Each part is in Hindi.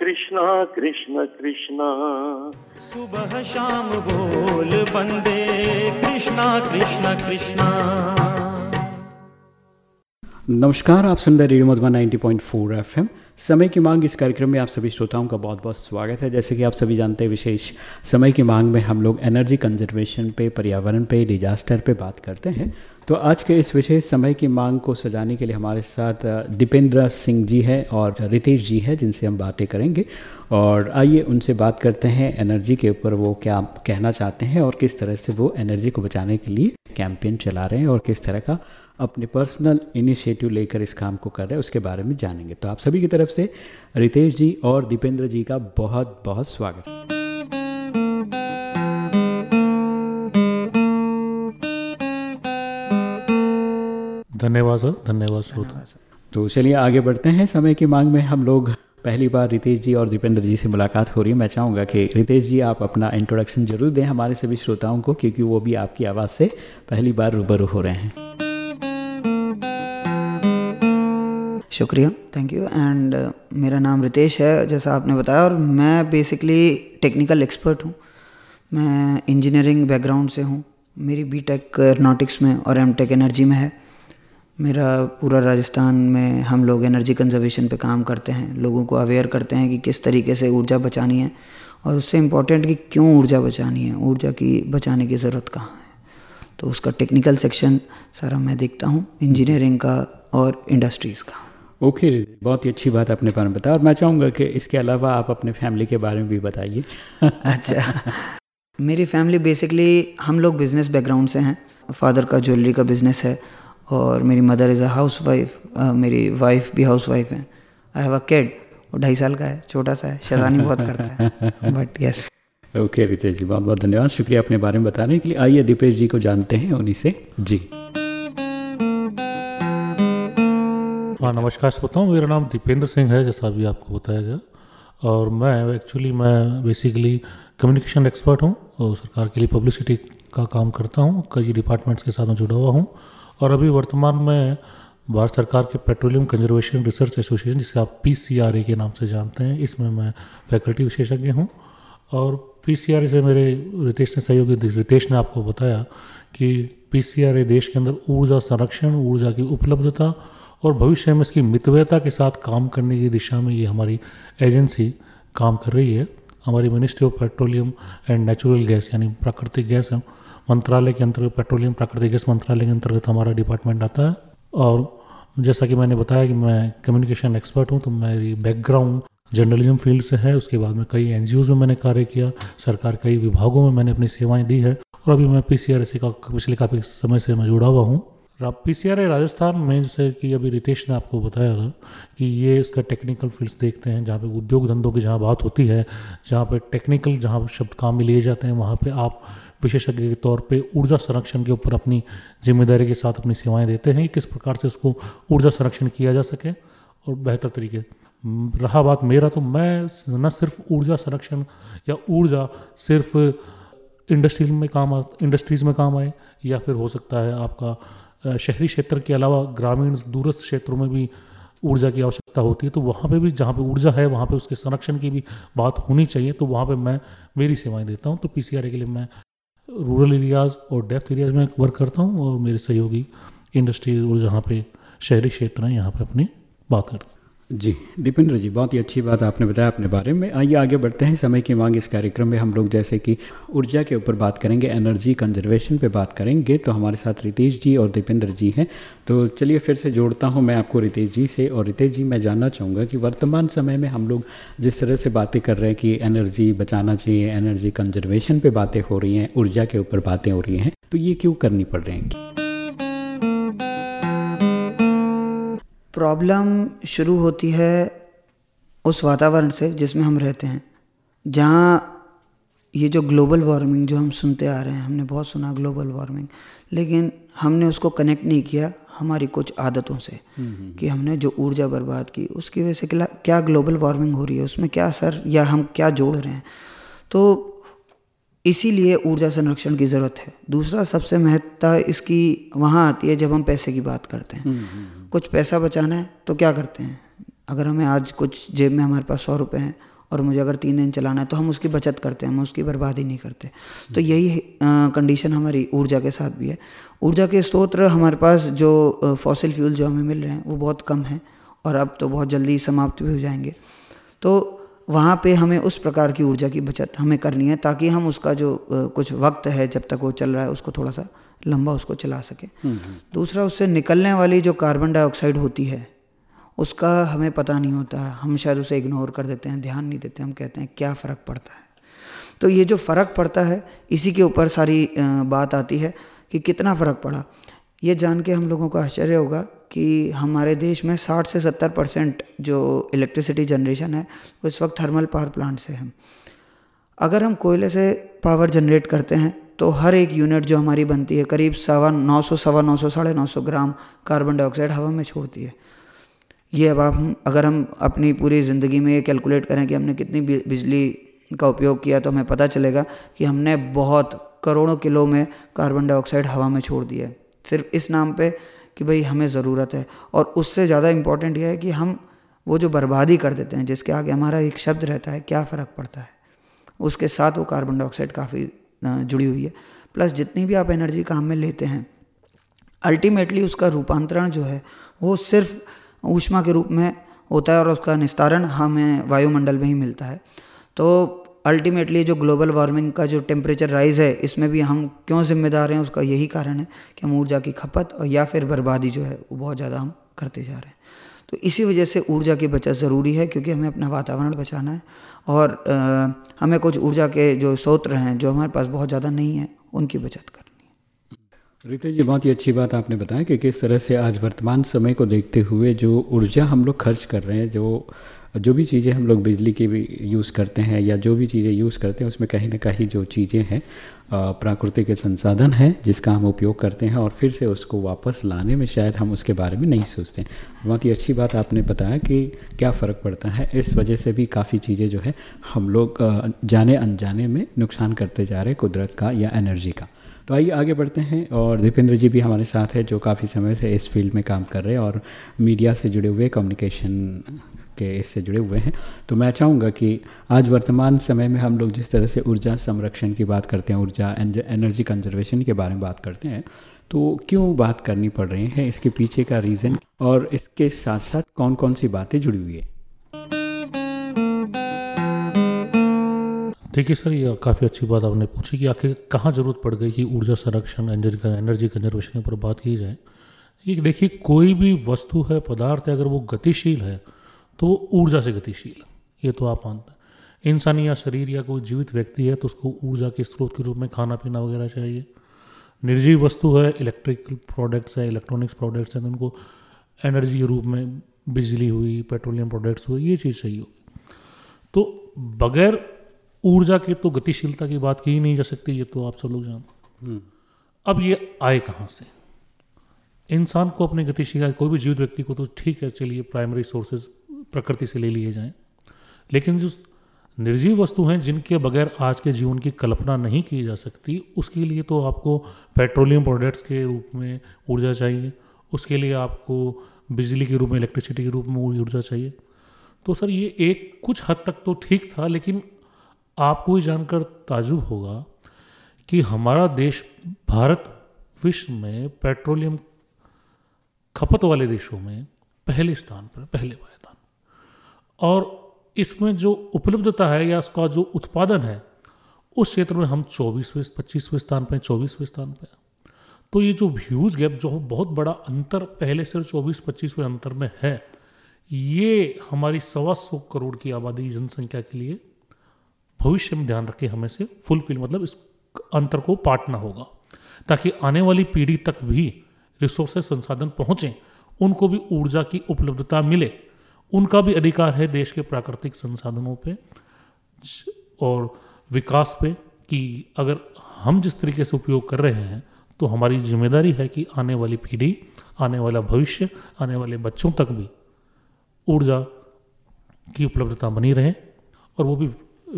कृष्णा कृष्ण कृष्णा। सुबह शाम बोल बंदे कृष्णा कृष्ण कृष्णा। नमस्कार आप सुन रहे रेडियो मधुबन 90.4 एफएम। समय की मांग इस कार्यक्रम में आप सभी श्रोताओं का बहुत बहुत स्वागत है। जैसे कि आप सभी जानते हैं विशेष समय की मांग में हम लोग एनर्जी कंजर्वेशन पे पर्यावरण पे डिजास्टर पे बात करते हैं। तो आज के इस विशेष समय की मांग को सजाने के लिए हमारे साथ दीपेंद्र सिंह जी है और रितेश जी है, जिनसे हम बातें करेंगे। और आइए उनसे बात करते हैं, एनर्जी के ऊपर वो क्या कहना चाहते हैं और किस तरह से वो एनर्जी को बचाने के लिए कैंपेन चला रहे हैं और किस तरह का अपने पर्सनल इनिशिएटिव लेकर इस काम को कर रहे हैं, उसके बारे में जानेंगे। तो आप सभी की तरफ़ से रितेश जी और दीपेंद्र जी का बहुत बहुत स्वागत। धन्यवाद सर धन्यवाद श्रोता। तो चलिए आगे बढ़ते हैं। समय की मांग में हम लोग पहली बार रितेश जी और दीपेंद्र जी से मुलाकात हो रही है। मैं चाहूँगा कि रितेश जी आप अपना इंट्रोडक्शन ज़रूर दें हमारे सभी श्रोताओं को क्योंकि वो भी आपकी आवाज़ से पहली बार रूबरू हो रहे हैं। शुक्रिया थैंक यू एंड मेरा नाम रितेश है जैसा आपने बताया और मैं बेसिकली टेक्निकल एक्सपर्ट हूँ। मैं इंजीनियरिंग बैकग्राउंड से हूँ। मेरी बी टेक में और एम टेक एनर्जी में है। मेरा पूरा राजस्थान में हम लोग एनर्जी कंजर्वेशन पे काम करते हैं। लोगों को अवेयर करते हैं कि किस तरीके से ऊर्जा बचानी है और उससे इम्पोर्टेंट कि क्यों ऊर्जा बचानी है ऊर्जा की बचाने की ज़रूरत कहाँ है। तो उसका टेक्निकल सेक्शन सारा मैं देखता हूँ इंजीनियरिंग का और इंडस्ट्रीज़ का। ओके okay, बहुत ही अच्छी बात आपने बारे में बताया और मैं चाहूँगा कि इसके अलावा आप अपने फैमिली के बारे में भी बताइए। अच्छा। मेरी फैमिली बेसिकली हम लोग बिज़नेस बैकग्राउंड से हैं। फादर का ज्वेलरी का बिज़नेस है और मेरी mother is a housewife मेरी वाइफ भी हाउस वाइफ है। आई हैव अ किड वो ढाई साल का है छोटा सा है शैतानी बहुत करता है। But yes okay Ritesh ji बहुत बहुत धन्यवाद। शुक्रिया अपने बारे में बताने के लिए। आइए दीपेश जी को जानते हैं उन्हीं से। जी। हाँ नमस्कार श्रोताओं। मेरा नाम दीपेंद्र सिंह है जैसा अभी आपको बताया गया। और मैं एक्चुअली मैं बेसिकली कम्युनिकेशन एक्सपर्ट हूँ और सरकार के लिए पब्लिसिटी का काम करता हूँ। कई डिपार्टमेंट्स के साथ में जुड़ा हुआ हूँ। और अभी वर्तमान में भारत सरकार के पेट्रोलियम कंजर्वेशन रिसर्च एसोसिएशन, जिसे आप पी के नाम से जानते हैं, इसमें मैं फैकल्टी विशेषज्ञ हूँ। और पी से मेरे रितेश ने सहयोगी रितेश ने आपको बताया कि पी देश के अंदर ऊर्जा संरक्षण, ऊर्जा की उपलब्धता और भविष्य में इसकी मितव्यता के साथ काम करने की दिशा में ये हमारी एजेंसी काम कर रही है। हमारी ministry of petroleum and natural gas, यानी प्राकृतिक गैस मंत्रालय के अंतर्गत, पेट्रोलियम प्राकृतिक गैस मंत्रालय के अंतर्गत हमारा डिपार्टमेंट आता है। और जैसा कि मैंने बताया कि मैं कम्युनिकेशन एक्सपर्ट हूँ तो मेरी बैकग्राउंड जर्नलिज्म फ़ील्ड से है। उसके बाद में कई एन में मैंने कार्य किया, सरकार कई विभागों में मैंने अपनी सेवाएँ दी है। और अभी मैं पी का पिछले काफ़ी समय से मैं जुड़ा हुआ हूँ। पी सी राजस्थान में जैसे कि अभी रितेश ने आपको बताया था कि ये इसका टेक्निकल फील्ड्स देखते हैं, जहाँ पे उद्योग धंधों की जहाँ बात होती है, जहाँ पे टेक्निकल जहाँ शब्द काम में लिए जाते हैं, वहाँ पे आप विशेषज्ञ के तौर पे ऊर्जा संरक्षण के ऊपर अपनी ज़िम्मेदारी के साथ अपनी सेवाएँ देते हैं, किस प्रकार से उसको ऊर्जा संरक्षण किया जा सके और बेहतर तरीके। रहा बात मेरा तो मैं न सिर्फ़ ऊर्जा संरक्षण या ऊर्जा सिर्फ़ इंडस्ट्रीज़ में काम इंडस्ट्रीज़ में काम आए, या फिर हो सकता है आपका शहरी क्षेत्र के अलावा ग्रामीण दूरस्थ क्षेत्रों में भी ऊर्जा की आवश्यकता होती है तो वहाँ पे भी जहाँ पे ऊर्जा है, वहाँ पे उसके संरक्षण की भी बात होनी चाहिए तो वहाँ पे मैं मेरी सेवाएँ देता हूँ। तो पीसीआरए के लिए मैं रूरल एरियाज़ और डेफ्थ एरियाज़ में वर्क करता हूँ और मेरे सहयोगी इंडस्ट्री और जहाँ पे शहरी क्षेत्र हैं, यहाँ पे अपनी बात करते हैं। जी, दीपेंद्र जी, बहुत ही अच्छी बात आपने बताया अपने बारे में। आइए आगे बढ़ते हैं। समय की मांग इस कार्यक्रम में हम लोग जैसे कि ऊर्जा के ऊपर बात करेंगे, एनर्जी कंजर्वेशन पे बात करेंगे। तो हमारे साथ रितेश जी और दीपेंद्र जी हैं। तो चलिए फिर से जोड़ता हूँ मैं आपको रितेश जी से। और रितेश जी, मैं जानना चाहूँगा कि वर्तमान समय में हम लोग जिस तरह से बातें कर रहे हैं कि एनर्जी बचाना चाहिए, एनर्जी कंजर्वेशन पर बातें हो रही हैं, ऊर्जा के ऊपर बातें हो रही हैं तो ये क्यों करनी पड़ रही हैं? प्रॉब्लम शुरू होती है उस वातावरण से जिसमें हम रहते हैं। जहाँ ये जो ग्लोबल वार्मिंग जो हम सुनते आ रहे हैं हमने बहुत सुना ग्लोबल वार्मिंग लेकिन हमने उसको कनेक्ट नहीं किया हमारी कुछ आदतों से कि हमने जो ऊर्जा बर्बाद की उसकी वजह से क्या क्या ग्लोबल वार्मिंग हो रही है उसमें क्या असर या हम क्या जोड़ रहे हैं। तो इसीलिए ऊर्जा संरक्षण की ज़रूरत है। दूसरा सबसे महत्ता इसकी वहाँ आती है जब हम पैसे की बात करते हैं। कुछ पैसा बचाना है तो क्या करते हैं? अगर हमें आज कुछ जेब में हमारे पास सौ रुपये हैं और मुझे अगर तीन दिन चलाना है तो हम उसकी बचत करते हैं हम उसकी बर्बादी नहीं करते। तो यही कंडीशन हमारी ऊर्जा के साथ भी है। ऊर्जा के स्रोत हमारे पास जो फॉसिल फ्यूल जो हमें मिल रहे हैं वो बहुत कम है और अब तो बहुत जल्दी समाप्त भी हो जाएँगे। तो वहाँ पे हमें उस प्रकार की ऊर्जा की बचत हमें करनी है ताकि हम उसका जो कुछ वक्त है जब तक वो चल रहा है उसको थोड़ा सा लंबा उसको चला सके। दूसरा उससे निकलने वाली जो कार्बन डाइऑक्साइड होती है उसका हमें पता नहीं होता है। हम शायद उसे इग्नोर कर देते हैं ध्यान नहीं देते हम कहते हैं क्या फ़र्क पड़ता है? तो ये जो फ़र्क पड़ता है इसी के ऊपर सारी बात आती है कि कितना फ़र्क पड़ा। ये जान के हम लोगों को आश्चर्य होगा कि हमारे देश में 60 से 70 परसेंट जो इलेक्ट्रिसिटी जनरेशन है वो इस वक्त थर्मल पावर प्लांट से है। अगर हम कोयले से पावर जनरेट करते हैं तो हर एक यूनिट जो हमारी बनती है, करीब सवा नौ सौ, सवा नौ सौ, साढ़े नौ सौ ग्राम कार्बन डाइऑक्साइड हवा में छोड़ती है। ये अब हम अगर हम अपनी पूरी ज़िंदगी में ये कैलकुलेट करें कि हमने कितनी बिजली का उपयोग किया तो हमें पता चलेगा कि हमने बहुत करोड़ों किलो में कार्बन डाइऑक्साइड हवा में छोड़ दिया है। सिर्फ़ इस नाम पे कि भाई हमें ज़रूरत है। और उससे ज़्यादा इंपॉर्टेंट यह है कि हम वो जो बर्बादी कर देते हैं, जिसके आगे हमारा एक शब्द रहता है, क्या फ़र्क पड़ता है? उसके साथ वो कार्बन डाइऑक्साइड काफ़ी जुड़ी हुई है। प्लस जितनी भी आप एनर्जी काम में लेते हैं अल्टीमेटली उसका रूपांतरण जो है, वो सिर्फ़ ऊष्मा के रूप में होता है और उसका निस्तारण हमें वायुमंडल में ही मिलता है। तो अल्टीमेटली जो ग्लोबल वार्मिंग का जो टेम्परेचर राइज है, इसमें भी हम क्यों जिम्मेदार हैं, उसका यही कारण है कि हम ऊर्जा की खपत और या फिर बर्बादी जो है, वो बहुत ज़्यादा हम करते जा रहे हैं। तो इसी वजह से ऊर्जा की बचत ज़रूरी है, क्योंकि हमें अपना वातावरण बचाना है। और आ, हमें कुछ ऊर्जा के जो स्रोत हैं जो हमारे पास बहुत ज़्यादा नहीं है उनकी बचत करनी है। रितेश जी बहुत ही अच्छी बात आपने बताया कि किस तरह से आज वर्तमान समय को देखते हुए जो ऊर्जा हम लोग खर्च कर रहे हैं जो जो भी चीज़ें हम लोग बिजली की भी यूज़ करते हैं या जो भी चीज़ें यूज़ करते हैं उसमें कहीं ना कहीं जो चीज़ें हैं प्राकृतिक संसाधन है, जिसका हम उपयोग करते हैं और फिर से उसको वापस लाने में शायद हम उसके बारे में नहीं सोचते बहुत ही अच्छी बात आपने बताया कि क्या फ़र्क पड़ता है। इस वजह से भी काफ़ी चीज़ें जो है, हम लोग जाने अनजाने में नुकसान करते जा रहे कुदरत का या एनर्जी का। तो आइए आगे बढ़ते हैं और दीपेंद्र जी भी हमारे साथ है, जो काफ़ी समय से इस फ़ील्ड में काम कर रहे हैं और मीडिया से जुड़े हुए कम्युनिकेशन के इससे जुड़े हुए हैं। तो मैं चाहूँगा कि आज वर्तमान समय में हम लोग जिस तरह से ऊर्जा संरक्षण की बात करते हैं, ऊर्जा एनर्जी कंजर्वेशन के बारे में बात करते हैं तो क्यों बात करनी पड़ रही है? इसके पीछे का रीज़न और इसके साथ साथ कौन कौन सी बातें जुड़ी हुई है? देखिए सर, ये काफ़ी अच्छी बात आपने पूछी कि आखिर कहाँ ज़रूरत पड़ गई कि ऊर्जा संरक्षण एनर्जी कंजर्वेशन पर बात की जाए। ये देखिए, कोई भी वस्तु है, पदार्थ है, अगर वो गतिशील है तो वो ऊर्जा से गतिशील ये तो आप मानते हैं। इंसान या शरीर या कोई जीवित व्यक्ति है तो उसको ऊर्जा के स्रोत के रूप में खाना पीना वगैरह चाहिए। निर्जीव वस्तु है इलेक्ट्रिकल प्रोडक्ट्स है इलेक्ट्रॉनिक्स प्रोडक्ट्स हैं तो उनको एनर्जी के रूप में बिजली हुई पेट्रोलियम प्रोडक्ट्स हुए ये चीज़ चाहिए होगी। तो बगैर ऊर्जा के तो गतिशीलता की बात की ही नहीं जा सकती ये तो आप सब लोग जानते हम्म। अब ये आए कहाँ से? इंसान को अपनी गतिशीलता कोई भी जीवित व्यक्ति को तो ठीक है चलिए प्राइमरी सोर्सेज प्रकृति से ले लिए जाएँ। लेकिन जो निर्जीव वस्तु हैं, जिनके बगैर आज के जीवन की कल्पना नहीं की जा सकती, उसके लिए तो आपको पेट्रोलियम प्रोडक्ट्स के रूप में ऊर्जा चाहिए, उसके लिए आपको बिजली के रूप में, इलेक्ट्रिसिटी के रूप में ऊर्जा चाहिए। तो सर, ये एक कुछ हद तक तो ठीक था, लेकिन आपको ये जानकर ताजुब होगा कि हमारा देश, भारत विश्व में पेट्रोलियम खपत वाले देशों में पहले स्थान पर, पहले पाया और इसमें जो उपलब्धता है या उसका जो उत्पादन है, उस क्षेत्र में हम चौबीसवें, पच्चीसवें स्थान पर चौबीसवें स्थान पर तो ये जो व्यूज़ गैप जो बहुत बड़ा अंतर पहले से चौबीस, पच्चीसवें अंतर में है, ये हमारी सवा सौ करोड़ की आबादी जनसंख्या के लिए भविष्य में ध्यान रखे, हमें से फुलफिल मतलब इस अंतर को पाटना होगा, ताकि आने वाली पीढ़ी तक भी रिसोर्सेज संसाधन पहुँचें, उनको भी ऊर्जा की उपलब्धता मिले। उनका भी अधिकार है देश के प्राकृतिक संसाधनों पे और विकास पे कि अगर हम जिस तरीके से उपयोग कर रहे हैं तो हमारी ज़िम्मेदारी है कि आने वाली पीढ़ी, आने वाला भविष्य, आने वाले बच्चों तक भी ऊर्जा की उपलब्धता बनी रहे और वो भी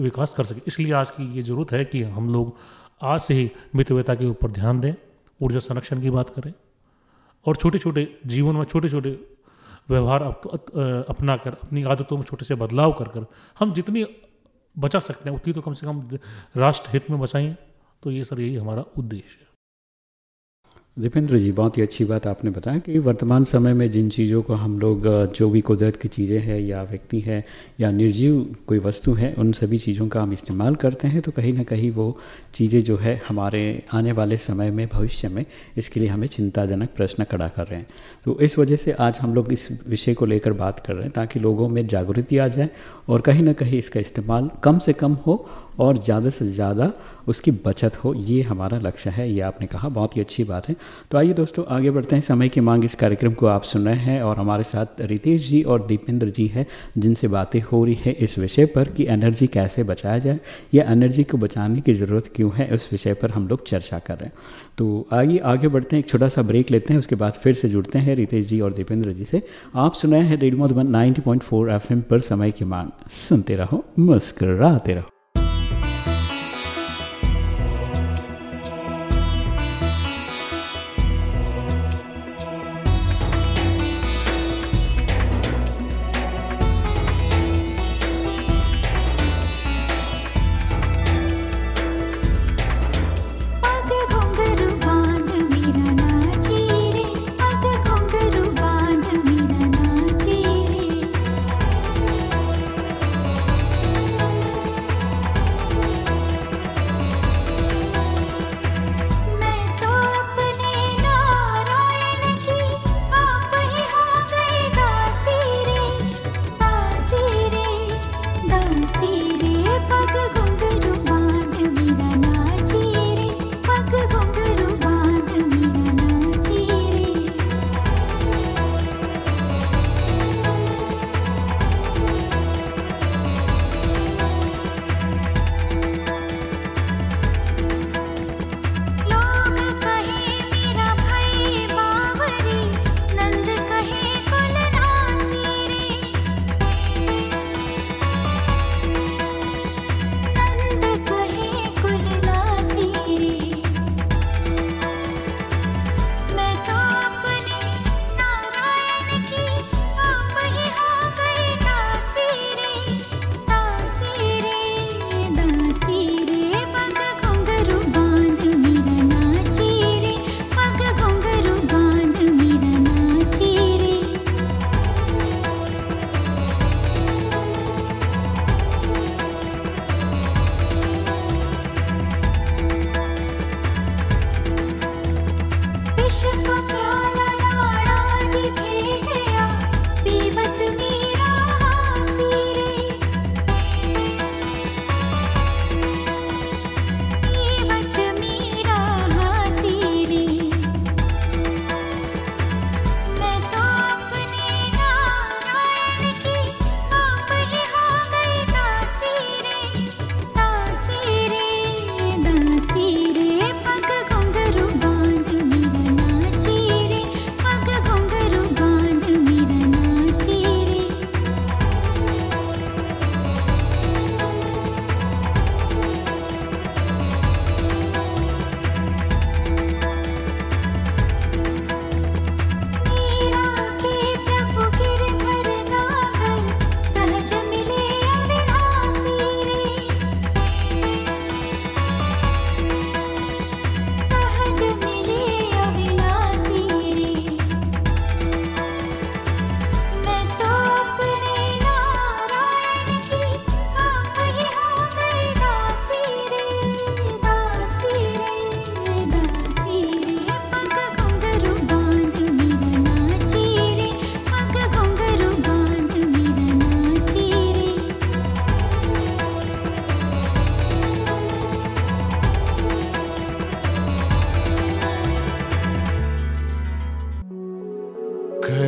विकास कर सके। इसलिए आज की ये ज़रूरत है कि हम लोग आज से ही मितव्यता के ऊपर ध्यान दें, ऊर्जा संरक्षण की बात करें और छोटे छोटे जीवन में छोटे छोटे व्यवहार अपना कर, अपनी आदतों में छोटे से बदलाव कर कर। हम जितनी बचा सकते हैं, उतनी तो कम से कम राष्ट्र हित में बचाएँ। तो ये सर यही हमारा उद्देश्य है। दीपेंद्र जी, बहुत ही अच्छी बात आपने बताया कि वर्तमान समय में जिन चीज़ों को हम लोग जो भी कुदरत की चीज़ें हैं या व्यक्ति है या निर्जीव कोई वस्तु है, उन सभी चीज़ों का हम इस्तेमाल करते हैं तो कहीं ना कहीं वो चीज़ें जो है हमारे आने वाले समय में, भविष्य में, इसके लिए हमें चिंताजनक प्रश्न खड़ा कर रहे हैं। तो इस वजह से आज हम लोग इस विषय को लेकर बात कर रहे हैं, ताकि लोगों में जागृति आ जाए और कहीं ना कहीं इसका इस्तेमाल कम से कम हो और ज़्यादा से ज़्यादा उसकी बचत हो, ये हमारा लक्ष्य है, ये आपने कहा, बहुत ही अच्छी बात है। तो आइए दोस्तों, आगे बढ़ते हैं। समय की मांग इस कार्यक्रम को आप सुन रहे हैं और हमारे साथ रितेश जी और दीपेंद्र जी हैं, जिनसे बातें हो रही है इस विषय पर कि एनर्जी कैसे बचाया जाए या एनर्जी को बचाने की ज़रूरत क्यों है, उस विषय पर हम लोग चर्चा कर रहे हैं। तो आइए आगे बढ़ते हैं, एक छोटा सा ब्रेक लेते हैं, उसके बाद फिर से जुड़ते हैं रितेश जी और दीपेंद्र जी से। आप सुनाए हैं रेडियो मधुबन नाइनटी पॉइंट पर समय की मांग। सुनते रहो, मुस्कराते रहो।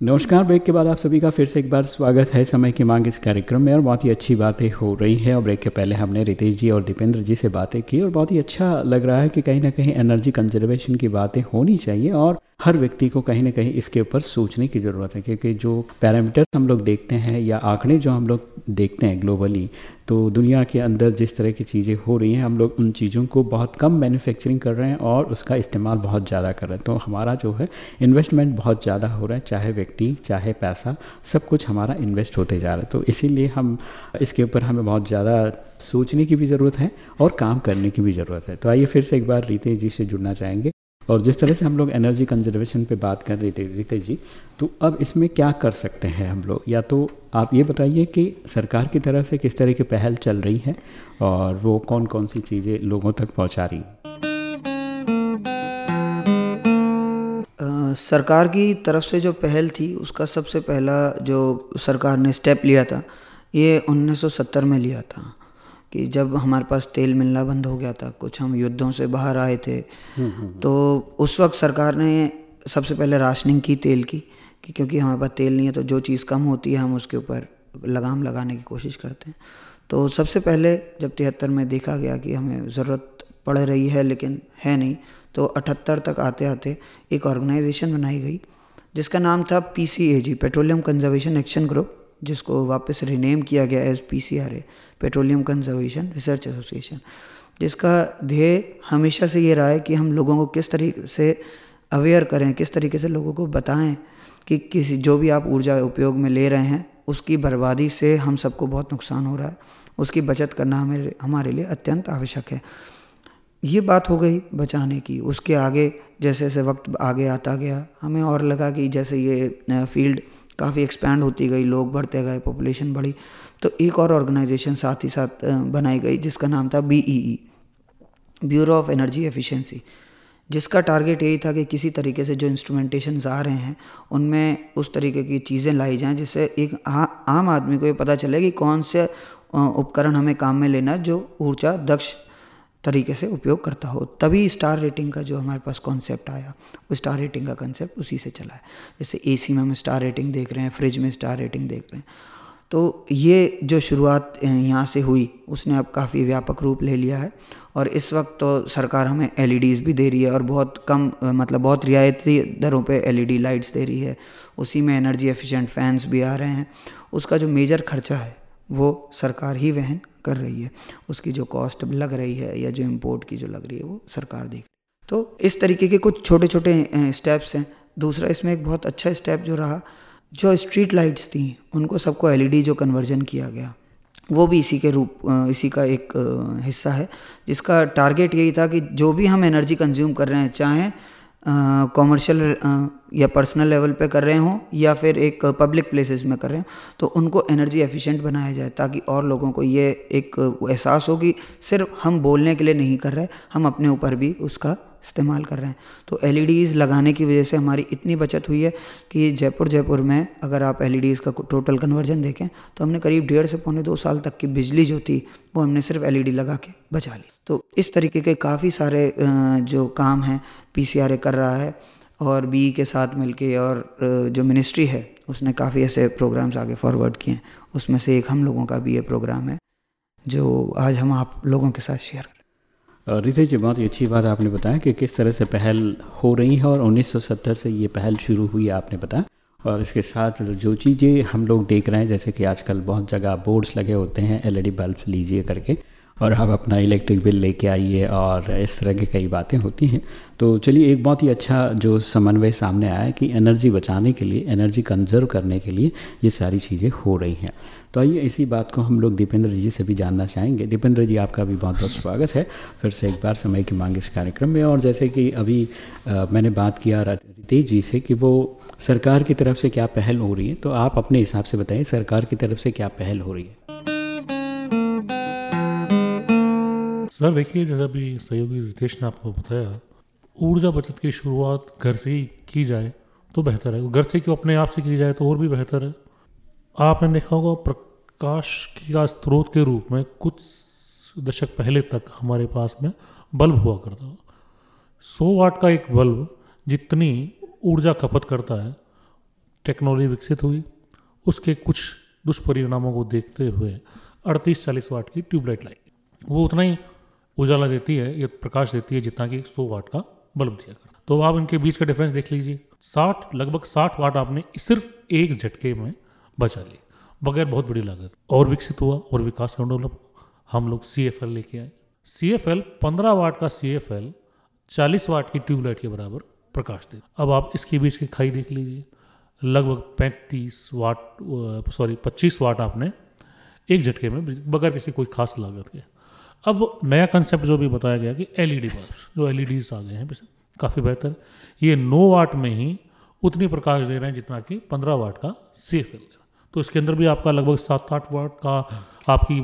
नमस्कार, ब्रेक के बाद आप सभी का फिर से एक बार स्वागत है समय की मांग इस कार्यक्रम में और बहुत ही अच्छी बातें हो रही हैं और ब्रेक के पहले हमने रितेश जी और दीपेंद्र जी से बातें की और बहुत ही अच्छा लग रहा है कि कहीं ना कहीं एनर्जी कंजर्वेशन की बातें होनी चाहिए और हर व्यक्ति को कहीं ना कहीं इसके ऊपर सोचने की ज़रूरत है, क्योंकि जो पैरामीटर्स हम लोग देखते हैं या आंकड़े जो हम लोग देखते हैं ग्लोबली तो दुनिया के अंदर जिस तरह की चीज़ें हो रही हैं, हम लोग उन चीज़ों को बहुत कम मैन्युफैक्चरिंग कर रहे हैं और उसका इस्तेमाल बहुत ज़्यादा कर रहे हैं। तो हमारा जो है इन्वेस्टमेंट बहुत ज़्यादा हो रहा है, चाहे व्यक्ति, चाहे पैसा, सब कुछ हमारा इन्वेस्ट होते जा रहा है। तो इसीलिए हम इसके ऊपर हमें बहुत ज़्यादा सोचने की भी ज़रूरत है और काम करने की भी ज़रूरत है। तो आइए फिर से एक बार रितेश जी से जुड़ना चाहेंगे। और जिस तरह से हम लोग एनर्जी कंजर्वेशन पे बात कर रहे थे, रितेश जी तो अब इसमें क्या कर सकते हैं हम लोग? या तो आप ये बताइए कि सरकार की तरफ़ से किस तरह की पहल चल रही है और वो कौन कौन सी चीज़ें लोगों तक पहुँचा रही सरकार की तरफ़ से जो पहल थी, उसका सबसे पहला जो सरकार ने स्टेप लिया था, ये 1970 में लिया था। कि जब हमारे पास तेल मिलना बंद हो गया था कुछ हम युद्धों से बाहर आए थे तो उस वक्त सरकार ने सबसे पहले राशनिंग की तेल की कि क्योंकि हमारे पास तेल नहीं है तो जो चीज़ कम होती है हम उसके ऊपर लगाम लगाने की कोशिश करते हैं। तो सबसे पहले जब तिहत्तर में देखा गया कि हमें ज़रूरत पड़ रही है लेकिन है नहीं तो अठहत्तर तक आते आते एक ऑर्गेनाइजेशन बनाई गई जिसका नाम था PCAG petroleum conservation action group. जिसको वापस रिनेम किया गया as P C R A petroleum conservation research association जिसका ध्येय हमेशा से ये रहा है कि हम लोगों को किस तरीके से अवेयर करें, किस तरीके से लोगों को बताएँ कि किसी, जो भी आप ऊर्जा उपयोग में ले रहे हैं, उसकी बर्बादी से हम सबको बहुत नुकसान हो रहा है। उसकी बचत करना हमें, हमारे लिए अत्यंत आवश्यक है। ये बात हो गई बचाने की। उसके आगे जैसे जैसे वक्त आगे आता गया, हमें और लगा कि जैसे ये फ़ील्ड काफ़ी एक्सपैंड होती गई लोग बढ़ते गए पॉपुलेशन बढ़ी। तो एक और ऑर्गेनाइजेशन साथ ही साथ बनाई गई जिसका नाम था B E bureau of energy efficiency जिसका टारगेट यही था कि किसी तरीके से जो इंस्ट्रूमेंटेशन आ रहे हैं उनमें उस तरीके की चीज़ें लाई जाएँ जिससे एक आ, आम आदमी को ये पता चले कि कौन से उपकरण हमें काम में लेना जो ऊर्जा दक्ष तरीके से उपयोग करता हो, तभी स्टार रेटिंग का जो हमारे पास कॉन्सेप्ट आया, वो स्टार रेटिंग का कंसेप्ट उसी से चला है। जैसे एसी में हम स्टार रेटिंग देख रहे हैं फ्रिज में स्टार रेटिंग देख रहे हैं। तो ये जो शुरुआत यहाँ से हुई, उसने अब काफ़ी व्यापक रूप ले लिया है और इस वक्त तो सरकार हमें एल भी दे रही है और बहुत कम मतलब बहुत रियायती दरों पे एल लाइट्स दे रही है। उसी में एनर्जी एफिशिएंट फैंस भी आ रहे हैं। उसका जो मेजर खर्चा है वो सरकार ही वहन कर रही है। उसकी जो कॉस्ट लग रही है या जो इम्पोर्ट की जो लग रही है वो सरकार देख तो इस तरीके के कुछ छोटे छोटे स्टेप्स हैं। दूसरा इसमें एक बहुत अच्छा स्टेप जो रहा, जो स्ट्रीट लाइट्स थी, उनको सबको एलईडी जो कन्वर्जन किया गया, वो भी इसी के रूप इसी का एक हिस्सा है। जिसका टारगेट यही था कि जो भी हम एनर्जी कंज्यूम कर रहे हैं, चाहे कॉमर्शियल या पर्सनल लेवल पे कर रहे हों या फिर एक पब्लिक प्लेसेस में कर रहे हों तो उनको एनर्जी एफिशिएंट बनाया जाए ताकि और लोगों को ये एक एहसास हो कि सिर्फ़ हम बोलने के लिए नहीं कर रहे, हम अपने ऊपर भी उसका इस्तेमाल कर रहे हैं। तो एल लगाने की वजह से हमारी इतनी बचत हुई है कि जयपुर जयपुर में अगर आप एल का टोटल कन्वर्जन देखें तो हमने करीब डेढ़ से पौने दो साल तक की बिजली जो थी, वो हमने सिर्फ़ एलईडी लगा के बचा ली। तो इस तरीके के काफ़ी सारे जो काम हैं पी कर रहा है और बी के साथ मिलके और जो मिनिस्ट्री है, उसने काफ़ी ऐसे प्रोग्राम्स आगे फॉरवर्ड किए हैं। उसमें से एक हम लोगों का भी ये प्रोग्राम है, जो आज हम आप लोगों के साथ शेयर करें रितेश जी, बहुत ही अच्छी बात आपने बताया कि किस तरह से पहल हो रही है और 1970 से ये पहल शुरू हुई आपने बताया। और इसके साथ जो चीज़ें हम लोग देख रहे हैं, जैसे कि आजकल बहुत जगह बोर्ड्स लगे होते हैं एलईडी बल्ब लीजिए करके। और आप अपना इलेक्ट्रिक बिल लेके आइए और इस तरह की कई बातें होती हैं। तो चलिए एक बहुत ही अच्छा जो समन्वय सामने आया कि एनर्जी बचाने के लिए एनर्जी कंजर्व करने के लिए ये सारी चीज़ें हो रही हैं। तो आइए इसी बात को हम लोग दीपेंद्र जी से भी जानना चाहेंगे। दीपेंद्र जी आपका भी बहुत बहुत स्वागत है। फिर से एक बार समय की मांग इस कार्यक्रम में और जैसे कि अभी आ, मैंने बात किया रितेश जी से कि वो सरकार की तरफ़ से क्या पहल हो रही है तो आप अपने हिसाब से बताइए सरकार की तरफ़ से क्या पहल हो रही है। सर, देखिए, जैसा अभी सहयोगी रितेश ने आपको बताया, ऊर्जा बचत की शुरुआत घर से ही की जाए तो बेहतर है। घर से क्यों अपने आप से की जाए तो और भी बेहतर है। आपने देखा होगा, प्रकाश का स्रोत के रूप में कुछ दशक पहले तक हमारे पास में बल्ब हुआ करता था। सौ वाट का एक बल्ब जितनी ऊर्जा खपत करता है, टेक्नोलॉजी विकसित हुई, उसके कुछ दुष्परिणामों को देखते हुए अड़तीस चालीस वाट की ट्यूबलाइट लाई। वो उतना ही उजाला देती है, या प्रकाश देती है जितना कि सौ वाट का बल्ब दिया करता तो आप इनके बीच का डिफरेंस देख लीजिए। साठ, लगभग साठ वाट आपने सिर्फ़ एक झटके में बचा ली बगैर बहुत बड़ी लागत। और विकसित हुआ, और विकास डेवलप हम लोग सी एफ़ एल लेके आए। सी एफ़ एल पंद्रह वाट का सी एफ़ एल चालीस वाट की ट्यूबलाइट के बराबर प्रकाश दे अब आप इसके बीच की खाई देख लीजिए। लगभग पैंतीस वाट सॉरी पच्चीस वाट आपने एक झटके में, बगैर किसी कोई खास लागत के अब नया कंसेप्ट जो भी बताया गया कि एलईडी बल्ब जो एल आ गए हैं काफ़ी बेहतर। ये नौ वाट में ही उतनी प्रकाश दे रहे हैं जितना कि पंद्रह वाट का सेफ़ है। तो इसके अंदर भी आपका लगभग सात आठ वाट का आपकी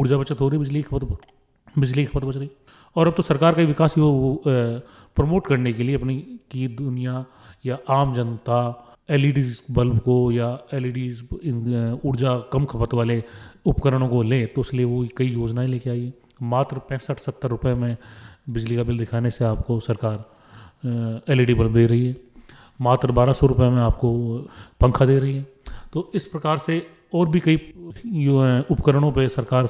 ऊर्जा बचत हो रही बिजली की खपत बिजली की खपत बच रही और अब तो सरकार का विकास ही वो प्रमोट करने के लिए अपनी की दुनिया या आम जनता एलईडी बल्ब को या एलईडी ऊर्जा कम खपत वाले उपकरणों को ले तो इसलिए वो कई योजनाएँ लेके आई मात्र पैंसठ सत्तर रुपये में बिजली का बिल दिखाने से आपको सरकार एलईडी बल्ब दे रही है। मात्र बारह सौ रुपये में आपको पंखा दे रही है। तो इस प्रकार से और भी कई उपकरणों पे सरकार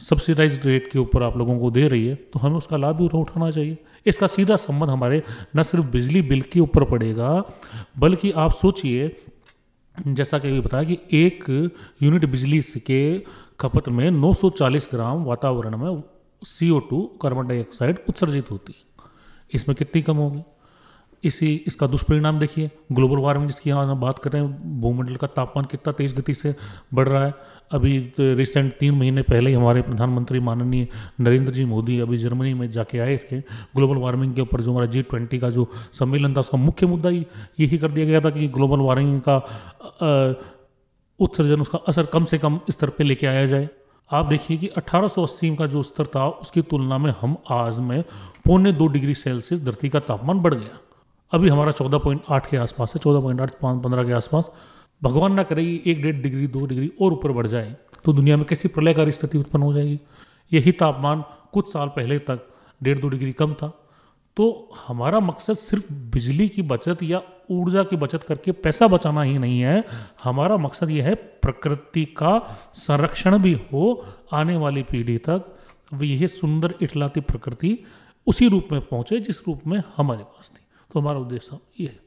सब्सिडाइज रेट के ऊपर आप लोगों को दे रही है तो हमें उसका लाभ भी उठाना चाहिए। इसका सीधा संबंध हमारे, न सिर्फ़ बिजली बिल के ऊपर पड़ेगा, बल्कि आप सोचिए, जैसा कि अभी बताया कि एक यूनिट बिजली के खपत में 940 ग्राम वातावरण में CO2 कार्बन डाइऑक्साइड उत्सर्जित होती है। इसमें कितनी कम होगी? इसी, इसका दुष्परिणाम देखिए। ग्लोबल वार्मिंग जिसकी यहाँ बात कर रहे हैं, भूमंडल का तापमान कितना तेज गति से बढ़ रहा है। अभी रिसेंट तीन महीने पहले ही हमारे प्रधानमंत्री माननीय नरेंद्र जी मोदी अभी जर्मनी में जाके आए थे। ग्लोबल वार्मिंग के ऊपर जो हमारा जी ट्वेंटी का जो सम्मेलन था, उसका मुख्य मुद्दा ही यही कर दिया गया था कि ग्लोबल वार्मिंग का उत्सर्जन उसका असर कम से कम स्तर पर लेके आया जाए। आप देखिए कि 1880 का जो स्तर था, उसकी तुलना में हम आज में पौने दो डिग्री सेल्सियस धरती का तापमान बढ़ गया। अभी हमारा चौदह पॉइंट आठ के आसपास है, चौदह पॉइंट आठ पाँच पंद्रह के आसपास। भगवान ना करे एक डेढ़ डिग्री, दो डिग्री और ऊपर बढ़ जाए तो दुनिया में कैसी प्रलयकारी स्थिति उत्पन्न हो जाएगी? यही तापमान कुछ साल पहले तक डेढ़ दो डिग्री कम था। तो हमारा मकसद सिर्फ़ बिजली की बचत या ऊर्जा की बचत करके पैसा बचाना ही नहीं है। हमारा मकसद यह है प्रकृति का संरक्षण भी हो आने वाली पीढ़ी तक। यह सुंदर इटलाती प्रकृति उसी रूप में पहुँचे जिस रूप में हमारे पास थी। तो हमारा उद्देश्य ये है।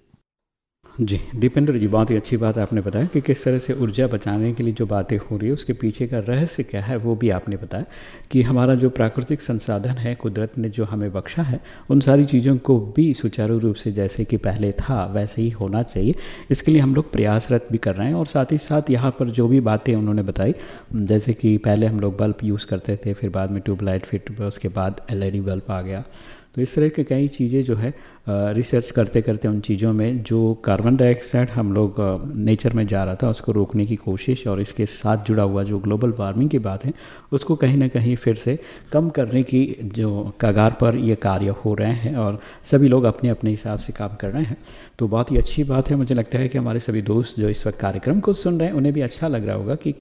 जी, दीपेंद्र जी, बहुत ही अच्छी बात आपने बताया कि किस तरह से ऊर्जा बचाने के लिए जो बातें हो रही है, उसके पीछे का रहस्य क्या है, वो भी आपने बताया कि हमारा जो प्राकृतिक संसाधन है, कुदरत ने जो हमें बख्शा है, उन सारी चीज़ों को भी सुचारू रूप से जैसे कि पहले था, वैसे ही होना चाहिए। इसके लिए हम लोग प्रयासरत भी कर रहे हैं और साथ ही साथ यहाँ पर जो भी बातें उन्होंने बताई, जैसे कि पहले हम लोग बल्ब यूज़ करते थे, फिर बाद में ट्यूबलाइट फिट, उसके बाद एल बल्ब आ गया। तो इस तरह की कई चीज़ें जो है रिसर्च करते करते उन चीज़ों में जो कार्बन डाइऑक्साइड हम लोग नेचर में जा रहा था, उसको रोकने की कोशिश और इसके साथ जुड़ा हुआ जो ग्लोबल वार्मिंग की बात है, उसको कहीं ना कहीं फिर से कम करने की जो कगार पर ये कार्य हो रहे हैं और सभी लोग अपने अपने हिसाब से काम कर रहे हैं। तो बहुत ही अच्छी बात है, मुझे लगता है कि हमारे सभी दोस्त जो इस वक्त कार्यक्रम को सुन रहे हैं, उन्हें भी अच्छा लग रहा होगा कि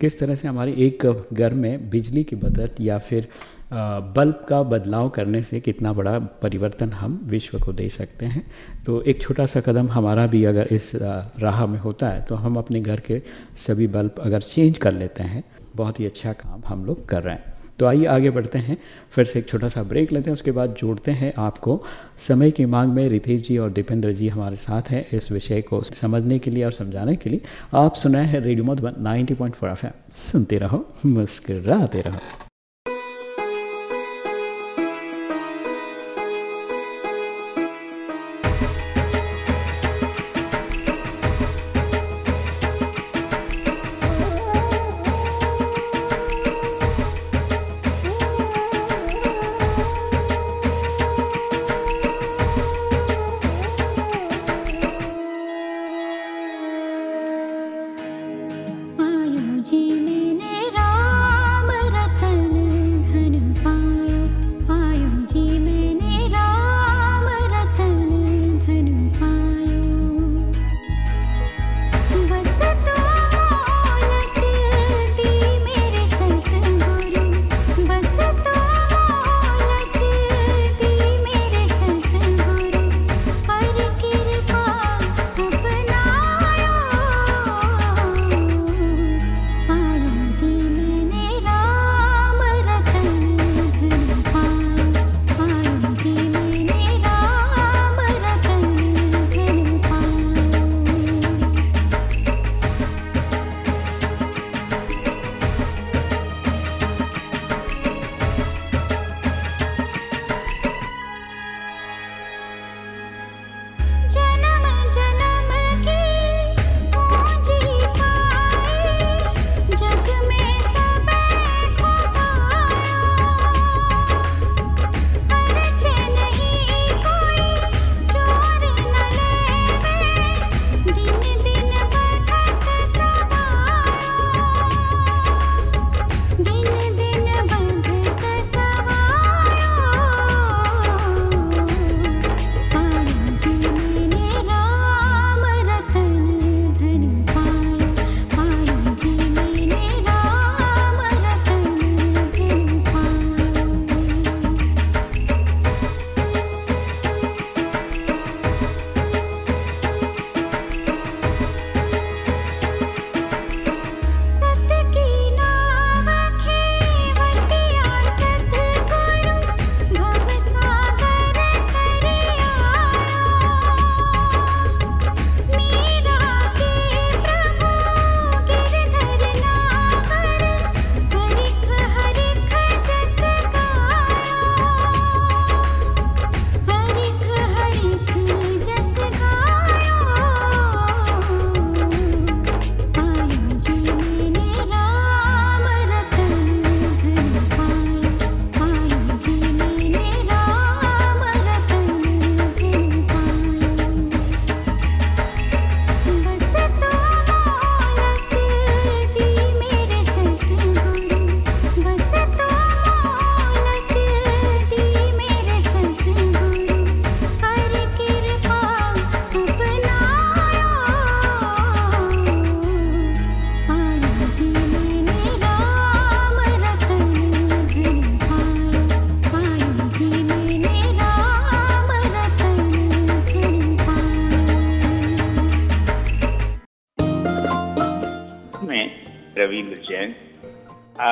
किस तरह से हमारी एक घर में बिजली की बचत या फिर बल्ब का बदलाव करने से कितना बड़ा परिवर्तन हम विश्व को दे सकते हैं। तो एक छोटा सा कदम हमारा भी अगर इस राह में होता है तो हम अपने घर के सभी बल्ब अगर चेंज कर लेते हैं, बहुत ही अच्छा काम हम लोग कर रहे हैं। तो आइए आगे बढ़ते हैं, फिर से एक छोटा सा ब्रेक लेते हैं, उसके बाद जोड़ते हैं आपको। समय की मांग में रितेश जी और दीपेंद्र जी हमारे साथ हैं इस विषय को समझने के लिए और समझाने के लिए। आप सुनाए हैं radio Madhuban ninety point four F सुनते रहो, मुस्कराते रहो।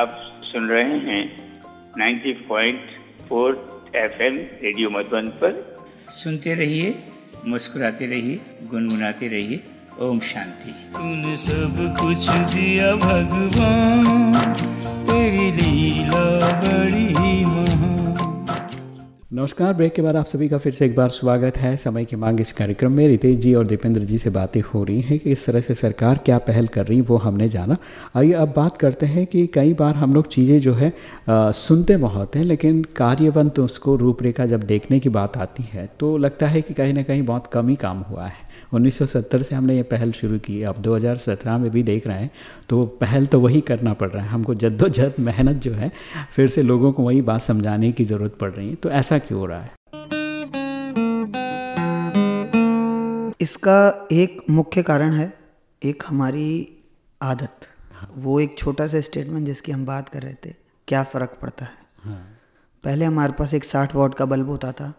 आप सुन रहे हैं 90.4 एफएम रेडियो मधुबन पर। सुनते रहिए मुस्कुराते रहिए गुनगुनाते रहिए ओम शांति। तूने सब कुछ दिया भगवान तेरी लीला बड़ी नमस्कार ब्रेक के बाद आप सभी का फिर से एक बार स्वागत है। समय की मांग इस कार्यक्रम में रितेश जी और दीपेंद्र जी से बातें हो रही हैं कि इस तरह से सरकार क्या पहल कर रही है वो हमने जाना। और ये अब बात करते हैं कि कई बार हम लोग चीज़ें जो है आ, सुनते बहुत हैं लेकिन कार्यवंत उसको रूपरेखा जब देखने की बात आती है तो लगता है कि कहीं ना कहीं बहुत कम ही काम हुआ है। 1970 से हमने ये पहल शुरू की। है अब 2017 में भी देख रहे हैं तो पहल तो वही करना पड़ रहा है। हमको जद्दोजहद मेहनत जो है फिर से लोगों को वही बात समझाने की ज़रूरत पड़ रही है। तो ऐसा क्यों हो रहा है? इसका एक मुख्य कारण है एक हमारी आदत। वो एक छोटा सा स्टेटमेंट जिसकी हम बात कर रहे थे क्या फ़र्क पड़ता है? हाँ। पहले हमारे पास एक साठ वॉट का बल्ब होता था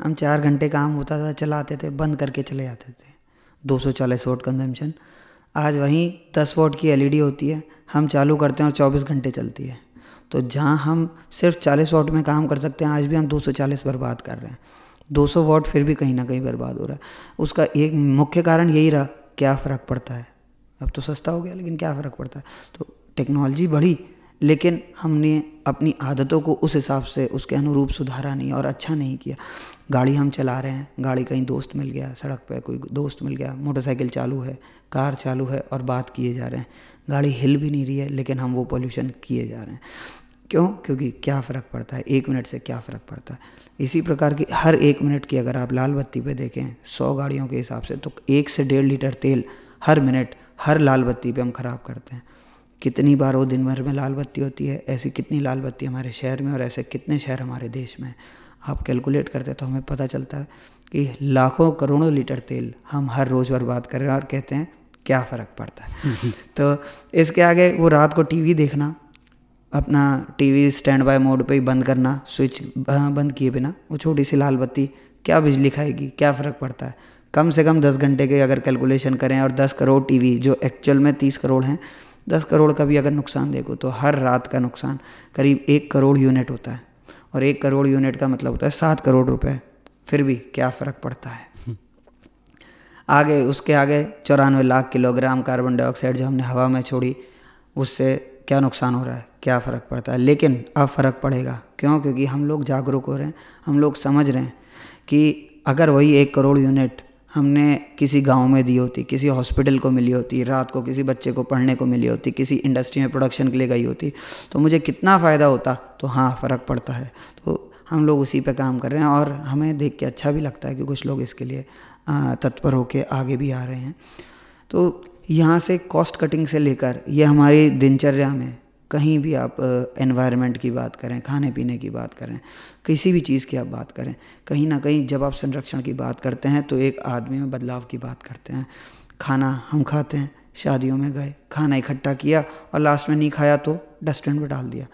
हम चार घंटे काम होता था चलाते थे बंद करके चले जाते थे। 240 वोट कंजम्पशन आज वहीं 10 वोट की एलईडी होती है, हम चालू करते हैं और 24 घंटे चलती है। तो जहाँ हम सिर्फ़ 40 वोट में काम कर सकते हैं, आज भी हम 240 बर्बाद कर रहे हैं। 200 वोट फिर भी कहीं ना कहीं बर्बाद हो रहा है। उसका एक मुख्य कारण यही रहा, क्या फ़र्क पड़ता है? अब तो सस्ता हो गया, लेकिन क्या फ़र्क पड़ता है? तो टेक्नोलॉजी बढ़ी, लेकिन हमने अपनी आदतों को उस हिसाब से, उसके अनुरूप सुधारा नहीं और अच्छा नहीं किया। गाड़ी हम चला रहे हैं, गाड़ी कहीं दोस्त मिल गया, सड़क पे कोई दोस्त मिल गया, मोटरसाइकिल चालू है, कार चालू है और बात किए जा रहे हैं। गाड़ी हिल भी नहीं रही है, लेकिन हम वो पोल्यूशन किए जा रहे हैं। क्यों? क्योंकि क्या फ़र्क पड़ता है? एक मिनट से क्या फ़र्क पड़ता है? इसी प्रकार की हर एक मिनट की अगर आप लाल बत्ती पे देखें, सौ गाड़ियों के हिसाब से तो एक से डेढ़ लीटर तेल हर मिनट, हर लाल बत्ती पे हम ख़राब करते हैं। कितनी बार वो दिन भर में लाल बत्ती होती है? ऐसी कितनी लाल बत्ती हमारे शहर में और ऐसे कितने शहर हमारे देश में आप कैलकुलेट करते तो हमें पता चलता है कि लाखों करोड़ों लीटर तेल हम हर रोज़ बर्बाद कर रहे हैं और कहते हैं क्या फ़र्क पड़ता है? तो इसके आगे वो रात को टीवी देखना अपना टीवी स्टैंड बाय मोड पे ही बंद करना स्विच बंद किए बिना वो छोटी सी लाल बत्ती क्या बिजली खाएगी? क्या फ़र्क पड़ता है? कम से कम दस घंटे के अगर कैलकुलेशन करें और दस करोड़ टीवी जो एक्चुअल में तीस करोड़ हैं दस करोड़ का भी अगर नुकसान देखो तो हर रात का नुकसान करीब एक करोड़ यूनिट होता है। और एक करोड़ यूनिट का मतलब होता है सात करोड़ रुपए। फिर भी क्या फ़र्क पड़ता है? आगे, उसके आगे चौरानवे लाख किलोग्राम कार्बन डाइऑक्साइड जो हमने हवा में छोड़ी, उससे क्या नुकसान हो रहा है? क्या फ़र्क पड़ता है? लेकिन अब फ़र्क पड़ेगा। क्यों? क्योंकि हम लोग जागरूक हो रहे हैं, हम लोग समझ रहे हैं कि अगर वही एक करोड़ यूनिट हमने किसी गाँव में दी होती, किसी हॉस्पिटल को मिली होती, रात को किसी बच्चे को पढ़ने को मिली होती, किसी इंडस्ट्री में प्रोडक्शन के लिए गई होती तो मुझे कितना फ़ायदा होता तो हाँ फ़र्क पड़ता है। तो हम लोग उसी पे काम कर रहे हैं और हमें देख के अच्छा भी लगता है कि कुछ लोग इसके लिए तत्पर होकर आगे भी आ रहे हैं। तो यहाँ से कॉस्ट कटिंग से लेकर ये हमारी दिनचर्या में कहीं भी आप एनवायरनमेंट की बात करें खाने पीने की बात करें, किसी भी चीज़ की आप बात करें, कहीं ना कहीं जब आप संरक्षण की बात करते हैं तो एक आदमी में बदलाव की बात करते हैं। खाना हम खाते हैं, शादियों में गए, खाना इकट्ठा किया और लास्ट में नहीं खाया तो डस्टबिन में डाल दिया।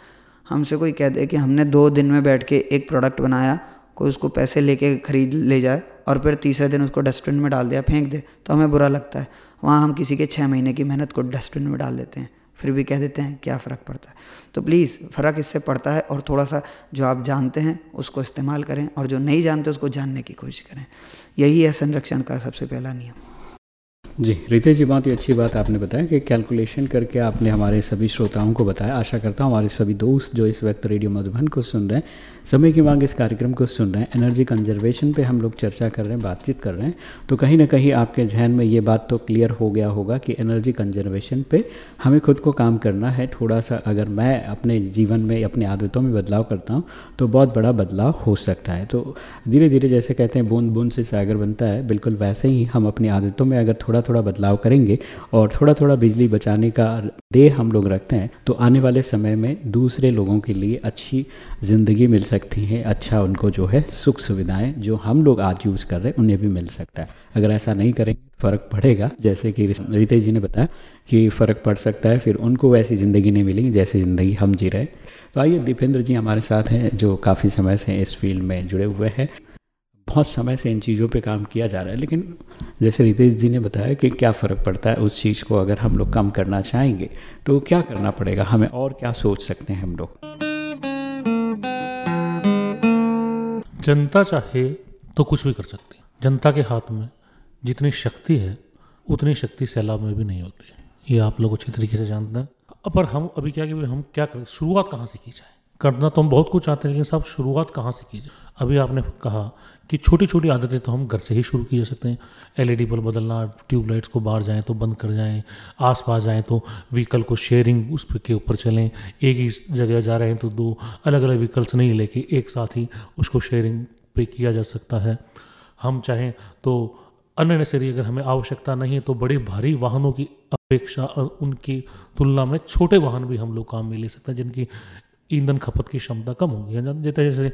हमसे कोई कह दे कि हमने दो दिन में बैठ के एक प्रोडक्ट बनाया, कोई उसको पैसे लेके ख़रीद ले जाए और फिर तीसरे दिन उसको डस्टबिन में डाल दिया, फेंक दे तो हमें बुरा लगता है। वहाँ हम किसी के छः महीने की मेहनत को डस्टबिन में डाल देते हैं। फिर भी कह देते हैं, क्या फ़र्क पड़ता है? तो प्लीज़ फ़र्क इससे पड़ता है और थोड़ा सा जो आप जानते हैं, उसको इस्तेमाल करें और जो नहीं जानते, उसको जानने की कोशिश करें। यही है संरक्षण का सबसे पहला नियम। जी, रितेश जी, बहुत ही अच्छी बात आपने बताया कि कैलकुलेशन करके आपने हमारे सभी श्रोताओं को बताया। आशा करता हूँ हमारे सभी दोस्त जो इस वक्त रेडियो मधुबन को सुन रहे हैं, समय की मांग इस कार्यक्रम को सुन रहे हैं एनर्जी कंजर्वेशन पे हम लोग चर्चा कर रहे हैं, बातचीत कर रहे हैं। तो कहीं ना कहीं आपके जहन में ये बात तो क्लियर हो गया होगा कि एनर्जी कंजर्वेशन पर हमें खुद को काम करना है। थोड़ा सा अगर मैं अपने जीवन में, अपनी आदतों में बदलाव करता हूँ तो बहुत बड़ा बदलाव हो सकता है। तो धीरे धीरे जैसे कहते हैं बूंद बूंद से सागर बनता है। बिल्कुल वैसे ही हम अपनी आदतों में अगर थोड़ा थोड़ा बदलाव करेंगे और थोड़ा थोड़ा बिजली बचाने का देह हम लोग रखते हैं तो आने वाले समय में दूसरे लोगों के लिए अच्छी ज़िंदगी मिल सकती है अच्छा उनको जो है सुख सुविधाएँ जो हम लोग आज यूज़ कर रहे हैं, उन्हें भी मिल सकता है। अगर ऐसा नहीं करेंगे, फ़र्क पड़ेगा, जैसे कि रितेश जी ने बताया कि फ़र्क पड़ सकता है, फिर उनको वैसी ज़िंदगी नहीं मिलेगी जैसी ज़िंदगी हम जी रहे तो आइए दीपेंद्र जी हमारे साथ हैं, जो काफ़ी समय से इस फ़ील्ड में जुड़े हुए हैं। बहुत समय से इन चीज़ों पे काम किया जा रहा है। लेकिन जैसे रितेश जी ने बताया कि क्या फ़र्क पड़ता है उस चीज़ को अगर हम लोग कम करना चाहेंगे तो क्या करना पड़ेगा? हमें और क्या सोच सकते हैं हम लोग? जनता चाहे तो कुछ भी कर सकती है। जनता के हाथ में जितनी शक्ति है, उतनी शक्ति सैलाब में भी नहीं होती। ये आप लोग अच्छी तरीके से जानते हैं। पर हम अभी क्या कि हम क्या करें? शुरुआत कहाँ से की जाए? करना तो हम बहुत कुछ चाहते हैं, लेकिन साहब, शुरुआत कहाँ से की जाए? अभी आपने कहा कि छोटी छोटी आदतें तो हम घर से ही शुरू की जा सकते हैं। एल एलईडी बल्ब बदलना ट्यूबलाइट्स को बाहर जाएँ तो बंद कर जाएँ आस पास जाएँ तो व्हीकल को शेयरिंग उस पर के ऊपर चलें, एक ही जगह जा रहे हैं तो दो अलग अलग व्हीकल्स नहीं लेके एक साथ ही उसको शेयरिंग पे किया जा सकता है। हम चाहें तो अननेसरी अगर हमें आवश्यकता नहीं है तो बड़े भारी वाहनों की अपेक्षा और उनकी तुलना में छोटे वाहन भी हम लोग काम में ले सकते हैं, जिनकी ईंधन खपत की क्षमता कम होगी। जैसे जैसे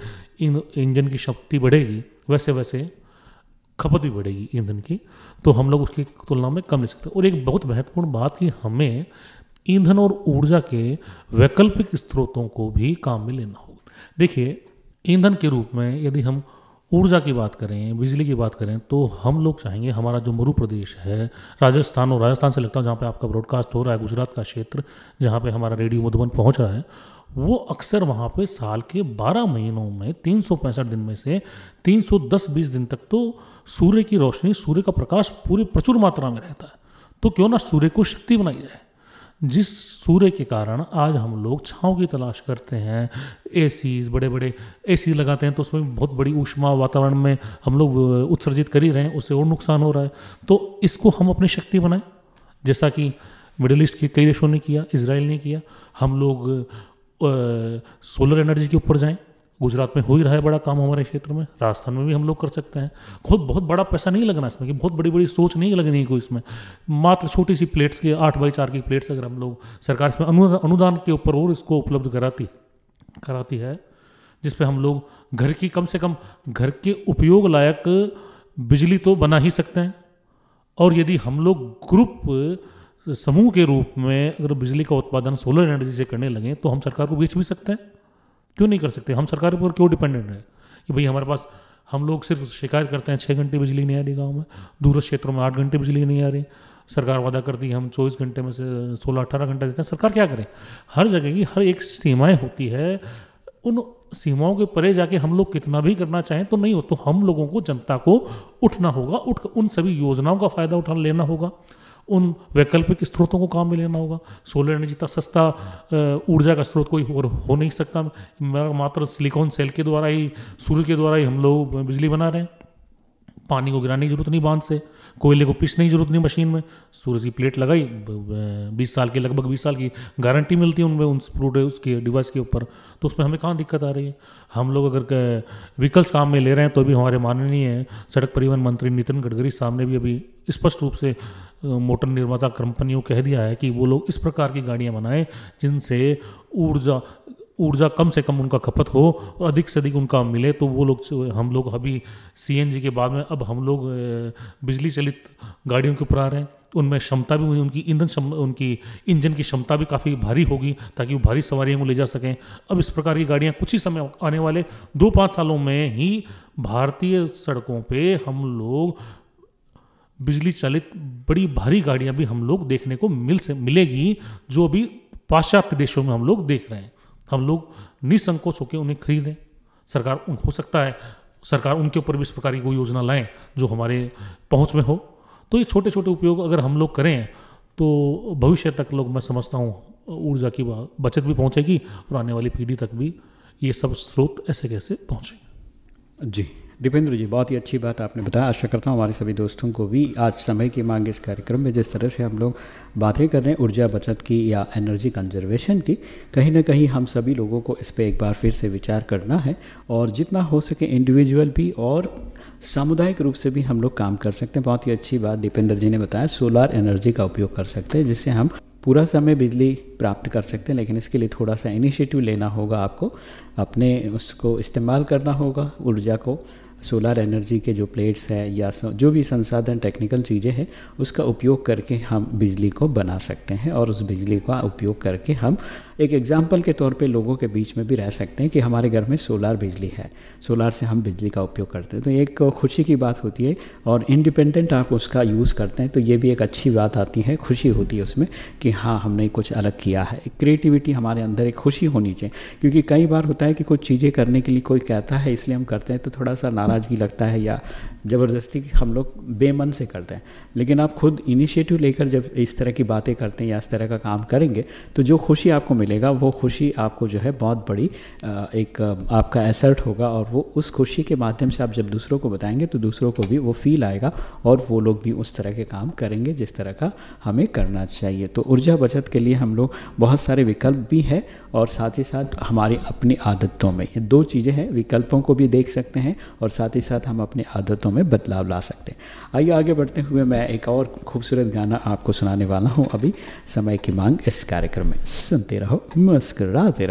इंजन की शक्ति बढ़ेगी, वैसे वैसे खपत भी बढ़ेगी ईंधन की तो हम लोग उसकी तुलना में कम ले सकते और एक बहुत महत्वपूर्ण बात कि हमें ईंधन और ऊर्जा के वैकल्पिक स्रोतों को भी काम में लेना होगा। देखिए, ईंधन के रूप में यदि हम ऊर्जा की बात करें, बिजली की बात करें तो हम लोग चाहेंगे हमारा जो मरु प्रदेश है, राजस्थान, और राजस्थान से लगता है जहाँ पे आपका ब्रॉडकास्ट हो रहा है, गुजरात का क्षेत्र जहाँ पे हमारा रेडियो मधुबन पहुँच रहा है वो अक्सर वहाँ पे साल के 12 महीनों में, तीन सौ पैंसठ दिन में से 310-20 दिन तक तो सूर्य की रोशनी, सूर्य का प्रकाश पूरी प्रचुर मात्रा में रहता है। तो क्यों ना सूर्य को शक्ति बनाई जाए? जिस सूर्य के कारण आज हम लोग छाँव की तलाश करते हैं ए बड़े बड़े ए लगाते हैं तो उसमें बहुत बड़ी ऊष्मा वातावरण में हम लोग उत्सर्जित कर ही रहे हैं, उससे और नुकसान हो रहा है। तो इसको हम अपनी शक्ति बनाएँ। जैसा कि मिडिल ईस्ट के कई देशों ने किया इसराइल ने किया। हम लोग सोलर एनर्जी के ऊपर जाएँ। गुजरात में हो ही रहा है बड़ा काम हमारे क्षेत्र में। राजस्थान में भी हम लोग कर सकते हैं। खुद बहुत बड़ा पैसा नहीं लगना इसमें कि बहुत बड़ी बड़ी सोच नहीं लगनी कोई इसमें। मात्र छोटी सी प्लेट्स के आठ बाई चार की प्लेट्स अगर हम लोग सरकार इसमें अनुदान के ऊपर और इसको उपलब्ध कराती कराती है, जिस पर हम लोग घर की कम से कम घर के उपयोग लायक बिजली तो बना ही सकते हैं। और यदि हम लोग ग्रुप समूह के रूप में अगर बिजली का उत्पादन सोलर एनर्जी से करने लगे तो हम सरकार को बेच भी सकते हैं। क्यों नहीं कर सकते? हम सरकार पर क्यों डिपेंडेंट है? कि भाई हमारे पास, हम लोग सिर्फ़ शिकायत करते हैं छः घंटे बिजली नहीं आ रही गाँव में दूर क्षेत्रों में आठ घंटे बिजली नहीं आ रही, सरकार वादा करती है हम चौबीस घंटे में से सोलह अठारह घंटा देते हैं, सरकार क्या करें? हर जगह की हर एक सीमाएँ होती है, उन सीमाओं के परे जाके हम लोग कितना भी करना चाहें तो नहीं हो तो हम लोगों को जनता को उठना होगा, उठ उन सभी योजनाओं का फ़ायदा उठा लेना होगा। उन वैकल्पिक स्रोतों को काम में लेना होगा। सोलर एनर्जी तक सस्ता ऊर्जा का स्रोत कोई और हो नहीं सकता मात्र सिलिकॉन सेल के द्वारा ही, सूर्य के द्वारा ही हम लोग बिजली बना रहे हैं। पानी को गिराने की ज़रूरत नहीं बाँध से, कोयले को पीसने की ज़रूरत नहीं मशीन में। सूरज की प्लेट लगाई बीस साल की, लगभग बीस साल की गारंटी मिलती है उनमें उन उसके डिवाइस के ऊपर। तो उसमें हमें कहाँ दिक्कत आ रही है? हम लोग अगर व्हीकल्स काम में ले रहे हैं तो भी हमारे माननीय सड़क परिवहन मंत्री नितिन गडकरी साहब ने भी अभी स्पष्ट रूप से मोटर निर्माता कंपनियों कह दिया है कि वो लोग इस प्रकार की गाड़ियाँ बनाएँ जिनसे ऊर्जा ऊर्जा कम से कम उनका खपत हो और अधिक से अधिक उनका मिले। तो वो लोग हम लोग अभी सीएनजी के बाद में, अब हम लोग बिजली चलित गाड़ियों के ऊपर आ रहे हैं। उनमें क्षमता भी हुई उनकी ईंधन उनकी इंजन की क्षमता भी काफ़ी भारी होगी ताकि वो भारी सवारियों को ले जा सकें। अब इस प्रकार की गाड़ियाँ कुछ ही समय आने वाले दो पाँच सालों में ही भारतीय सड़कों पे हम लोग बिजली चालित बड़ी भारी गाड़ियाँ भी हम लोग देखने को मिल से, मिलेगी, जो भी पाश्चात्य देशों में हम लोग देख रहे हैं। हम लोग निसंकोच होकर उन्हें खरीदें। सरकार उन, हो सकता है सरकार उनके ऊपर भी इस प्रकार की कोई योजना लाएँ, जो हमारे पहुँच में हो। तो ये छोटे छोटे उपयोग अगर हम लोग करें तो भविष्य तक लोग, मैं समझता हूँ, ऊर्जा की बचत भी पहुँचेगी और आने वाली पीढ़ी तक भी ये सब स्रोत ऐसे कैसे पहुँचेंगे। जी। दीपेंद्र जी, बहुत ही अच्छी बात आपने बताया। आशा करता हूँ हमारे सभी दोस्तों को भी आज समय की मांग इस कार्यक्रम में, जिस तरह से हम लोग बातें कर रहे हैं, ऊर्जा, बचत की या एनर्जी कंजर्वेशन की, कहीं ना कहीं हम सभी लोगों को इस पर एक बार फिर से विचार करना है और जितना हो सके इंडिविजुअल भी और सामुदायिक रूप से भी हम लोग काम कर सकते हैं। बहुत ही अच्छी बात दीपेंद्र जी ने बताया सोलार एनर्जी का उपयोग कर सकते हैं, जिससे हम पूरा समय बिजली प्राप्त कर सकते हैं, लेकिन इसके लिए थोड़ा सा इनिशिएटिव लेना होगा आपको। अपने उसको इस्तेमाल करना होगा, ऊर्जा को सोलर एनर्जी के जो प्लेट्स हैं या जो भी संसाधन टेक्निकल चीज़ें हैं, उसका उपयोग करके हम बिजली को बना सकते हैं और उस बिजली का उपयोग करके हम एक एग्ज़ाम्पल के तौर पे लोगों के बीच में भी रह सकते हैं कि हमारे घर में सोलार बिजली है। सोलार से हम बिजली का उपयोग करते हैं। तो एक खुशी की बात होती है और इंडिपेंडेंट आप उसका यूज़ करते हैं तो ये भी एक अच्छी बात आती है, खुशी होती है उसमें कि हाँ हमने कुछ अलग किया है। क्रिएटिविटी हमारे अंदर एक खुशी होनी चाहिए। क्योंकि कई बार होता है कि कुछ चीज़ें करने के लिए कोई कहता है, इसलिए हम करते हैं तो थोड़ा सा नाराज़गी लगता है या ज़बरदस्ती हम लोग बेमन से करते हैं। लेकिन आप खुद इनिशिएटिव लेकर जब इस तरह की बातें करते हैं या इस तरह का काम करेंगे तो जो खुशी आपको मिलेगा, वो खुशी आपको जो है बहुत बड़ी एक आपका एसर्ट होगा और वो उस खुशी के माध्यम से आप जब दूसरों को बताएँगे तो दूसरों को भी वो फील आएगा और वो लोग भी उस तरह के काम करेंगे जिस तरह का हमें करना चाहिए। तो ऊर्जा बचत के लिए हम लोग बहुत सारे विकल्प भी है और साथ ही साथ हमारी अपनी आदतों में, ये दो चीज़ें हैं, विकल्पों को भी देख सकते हैं और साथ ही साथ हम अपनी आदतों में बदलाव ला सकते हैं। आइए आगे बढ़ते हुए मैं एक और खूबसूरत गाना आपको सुनाने वाला हूँ अभी, समय की मांग इस कार्यक्रम में। सुनते रहो। मुस्कराते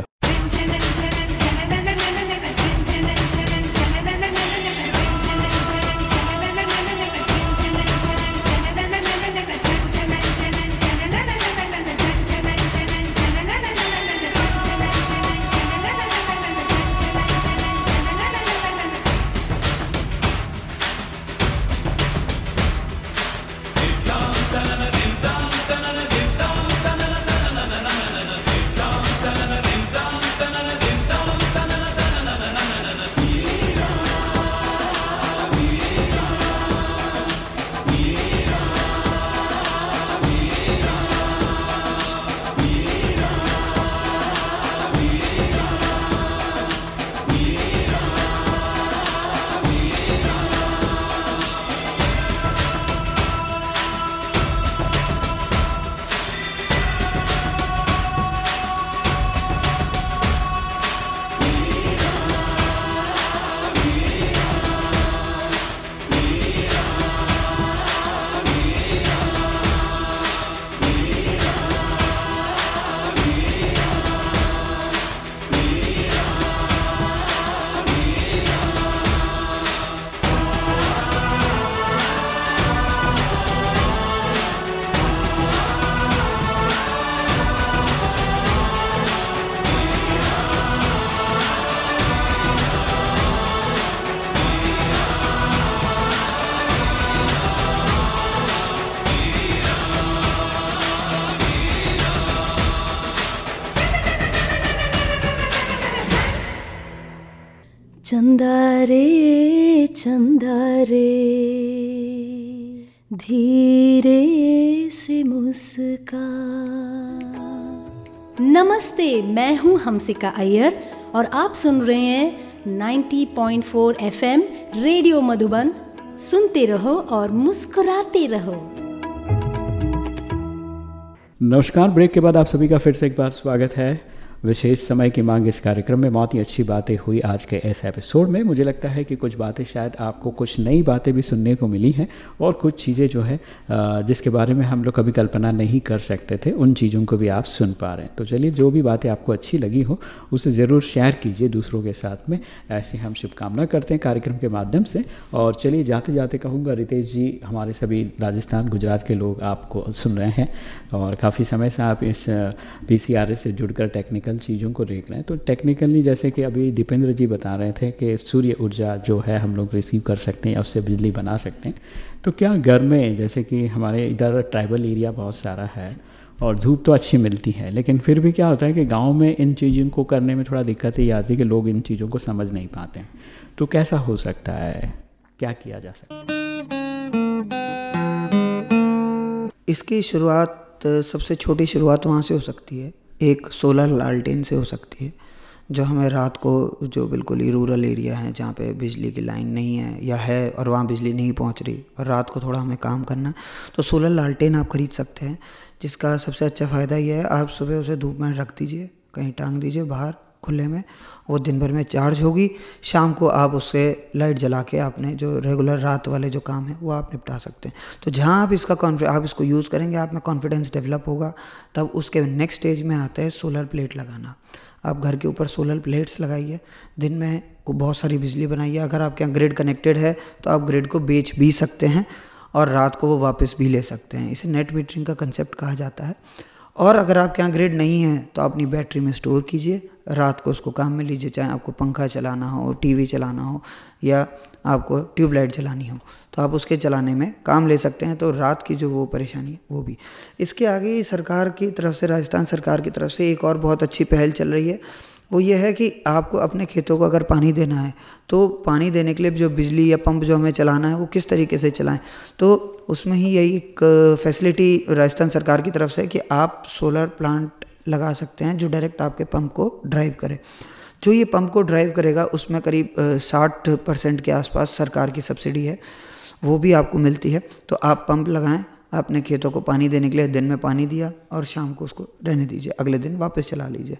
नमस्ते मैं हूँ हमसिका अय्यर और आप सुन रहे हैं 90.4 एफएम रेडियो मधुबन। सुनते रहो और मुस्कुराते रहो। नमस्कार, ब्रेक के बाद आप सभी का फिर से एक बार स्वागत है। विशेष समय की मांग इस कार्यक्रम में बहुत ही अच्छी बातें हुई आज के इस एपिसोड में। मुझे लगता है कि कुछ बातें शायद आपको कुछ नई बातें भी सुनने को मिली हैं और कुछ चीज़ें जो है जिसके बारे में हम लोग कभी कल्पना नहीं कर सकते थे, उन चीज़ों को भी आप सुन पा रहे हैं। तो चलिए, जो भी बातें आपको अच्छी लगी हो, उसे ज़रूर शेयर कीजिए दूसरों के साथ में। ऐसी हम शुभकामना करते हैं कार्यक्रम के माध्यम से। और चलिए, जाते जाते कहूँगा, रितेश जी, हमारे सभी राजस्थान, गुजरात के लोग आपको सुन रहे हैं और काफ़ी समय से आप इस पीसीआरएस से जुड़कर टेक्निकल टेक्निकल चीज़ों को देख रहे हैं। तो टेक्निकली जैसे कि अभी दीपेंद्र जी बता रहे थे कि सूर्य ऊर्जा जो है हम लोग रिसीव कर सकते हैं उससे बिजली बना सकते हैं। तो क्या घर में जैसे कि हमारे इधर ट्राइबल एरिया बहुत सारा है और धूप तो अच्छी मिलती है, लेकिन फिर भी क्या होता है कि गाँव में इन चीज़ों को करने में थोड़ा दिक्कत ही आती है कि लोग इन चीज़ों को समझ नहीं पाते हैं। तो कैसा हो सकता है? क्या किया जा सकता है? इसकी शुरुआत, सबसे छोटी शुरुआत वहाँ से हो सकती है। एक सोलर लालटेन से हो सकती है, जो हमें रात को जो बिल्कुल ही रूरल एरिया है, जहाँ पे बिजली की लाइन नहीं है या है और वहाँ बिजली नहीं पहुँच रही, और रात को थोड़ा हमें काम करना है। तो सोलर लालटेन आप ख़रीद सकते हैं, जिसका सबसे अच्छा फ़ायदा यह है, आप सुबह उसे धूप में रख दीजिए, कहीं टांग दीजिए बाहर खुले में वो दिन भर में चार्ज होगी। शाम को आप उससे लाइट जला के आपने जो रेगुलर रात वाले जो काम है, वो आप निपटा सकते हैं। तो जहाँ आप इसका आप इसको यूज़ करेंगे, आप में कॉन्फिडेंस डेवलप होगा। तब उसके नेक्स्ट स्टेज में आता है सोलर प्लेट लगाना। आप घर के ऊपर सोलर प्लेट्स लगाइए। दिन में बहुत सारी बिजली बनाइए। अगर आपके यहाँ ग्रिड कनेक्टेड है तो आप ग्रिड को बेच भी सकते हैं और रात को वो वापस भी ले सकते हैं। इसे नेट मीटरिंग का कंसेप्ट कहा जाता है। और अगर आपके यहाँ ग्रिड नहीं है तो अपनी बैटरी में स्टोर कीजिए। रात को उसको काम में लीजिए, चाहे आपको पंखा चलाना हो, टीवी चलाना हो, या आपको ट्यूबलाइट चलानी हो तो आप उसके चलाने में काम ले सकते हैं। तो रात की जो वो परेशानी है, वो भी। इसके आगे सरकार की तरफ़ से, राजस्थान सरकार की तरफ़ से एक और बहुत अच्छी पहल चल रही है। वो ये है कि आपको अपने खेतों को अगर पानी देना है तो पानी देने के लिए जो बिजली या पंप जो हमें चलाना है, वो किस तरीके से चलाएँ? तो उसमें ही यही एक फैसिलिटी राजस्थान सरकार की तरफ़ से कि आप सोलर प्लांट लगा सकते हैं जो डायरेक्ट आपके पंप को ड्राइव करे। जो ये पंप को ड्राइव करेगा, उसमें करीब साठ परसेंट के आसपास सरकार की सब्सिडी है, वो भी आपको मिलती है। तो आप पंप लगाएँ, अपने खेतों को पानी देने के लिए, दिन में पानी दिया और शाम को उसको रहने दीजिए, अगले दिन वापस चला लीजिए।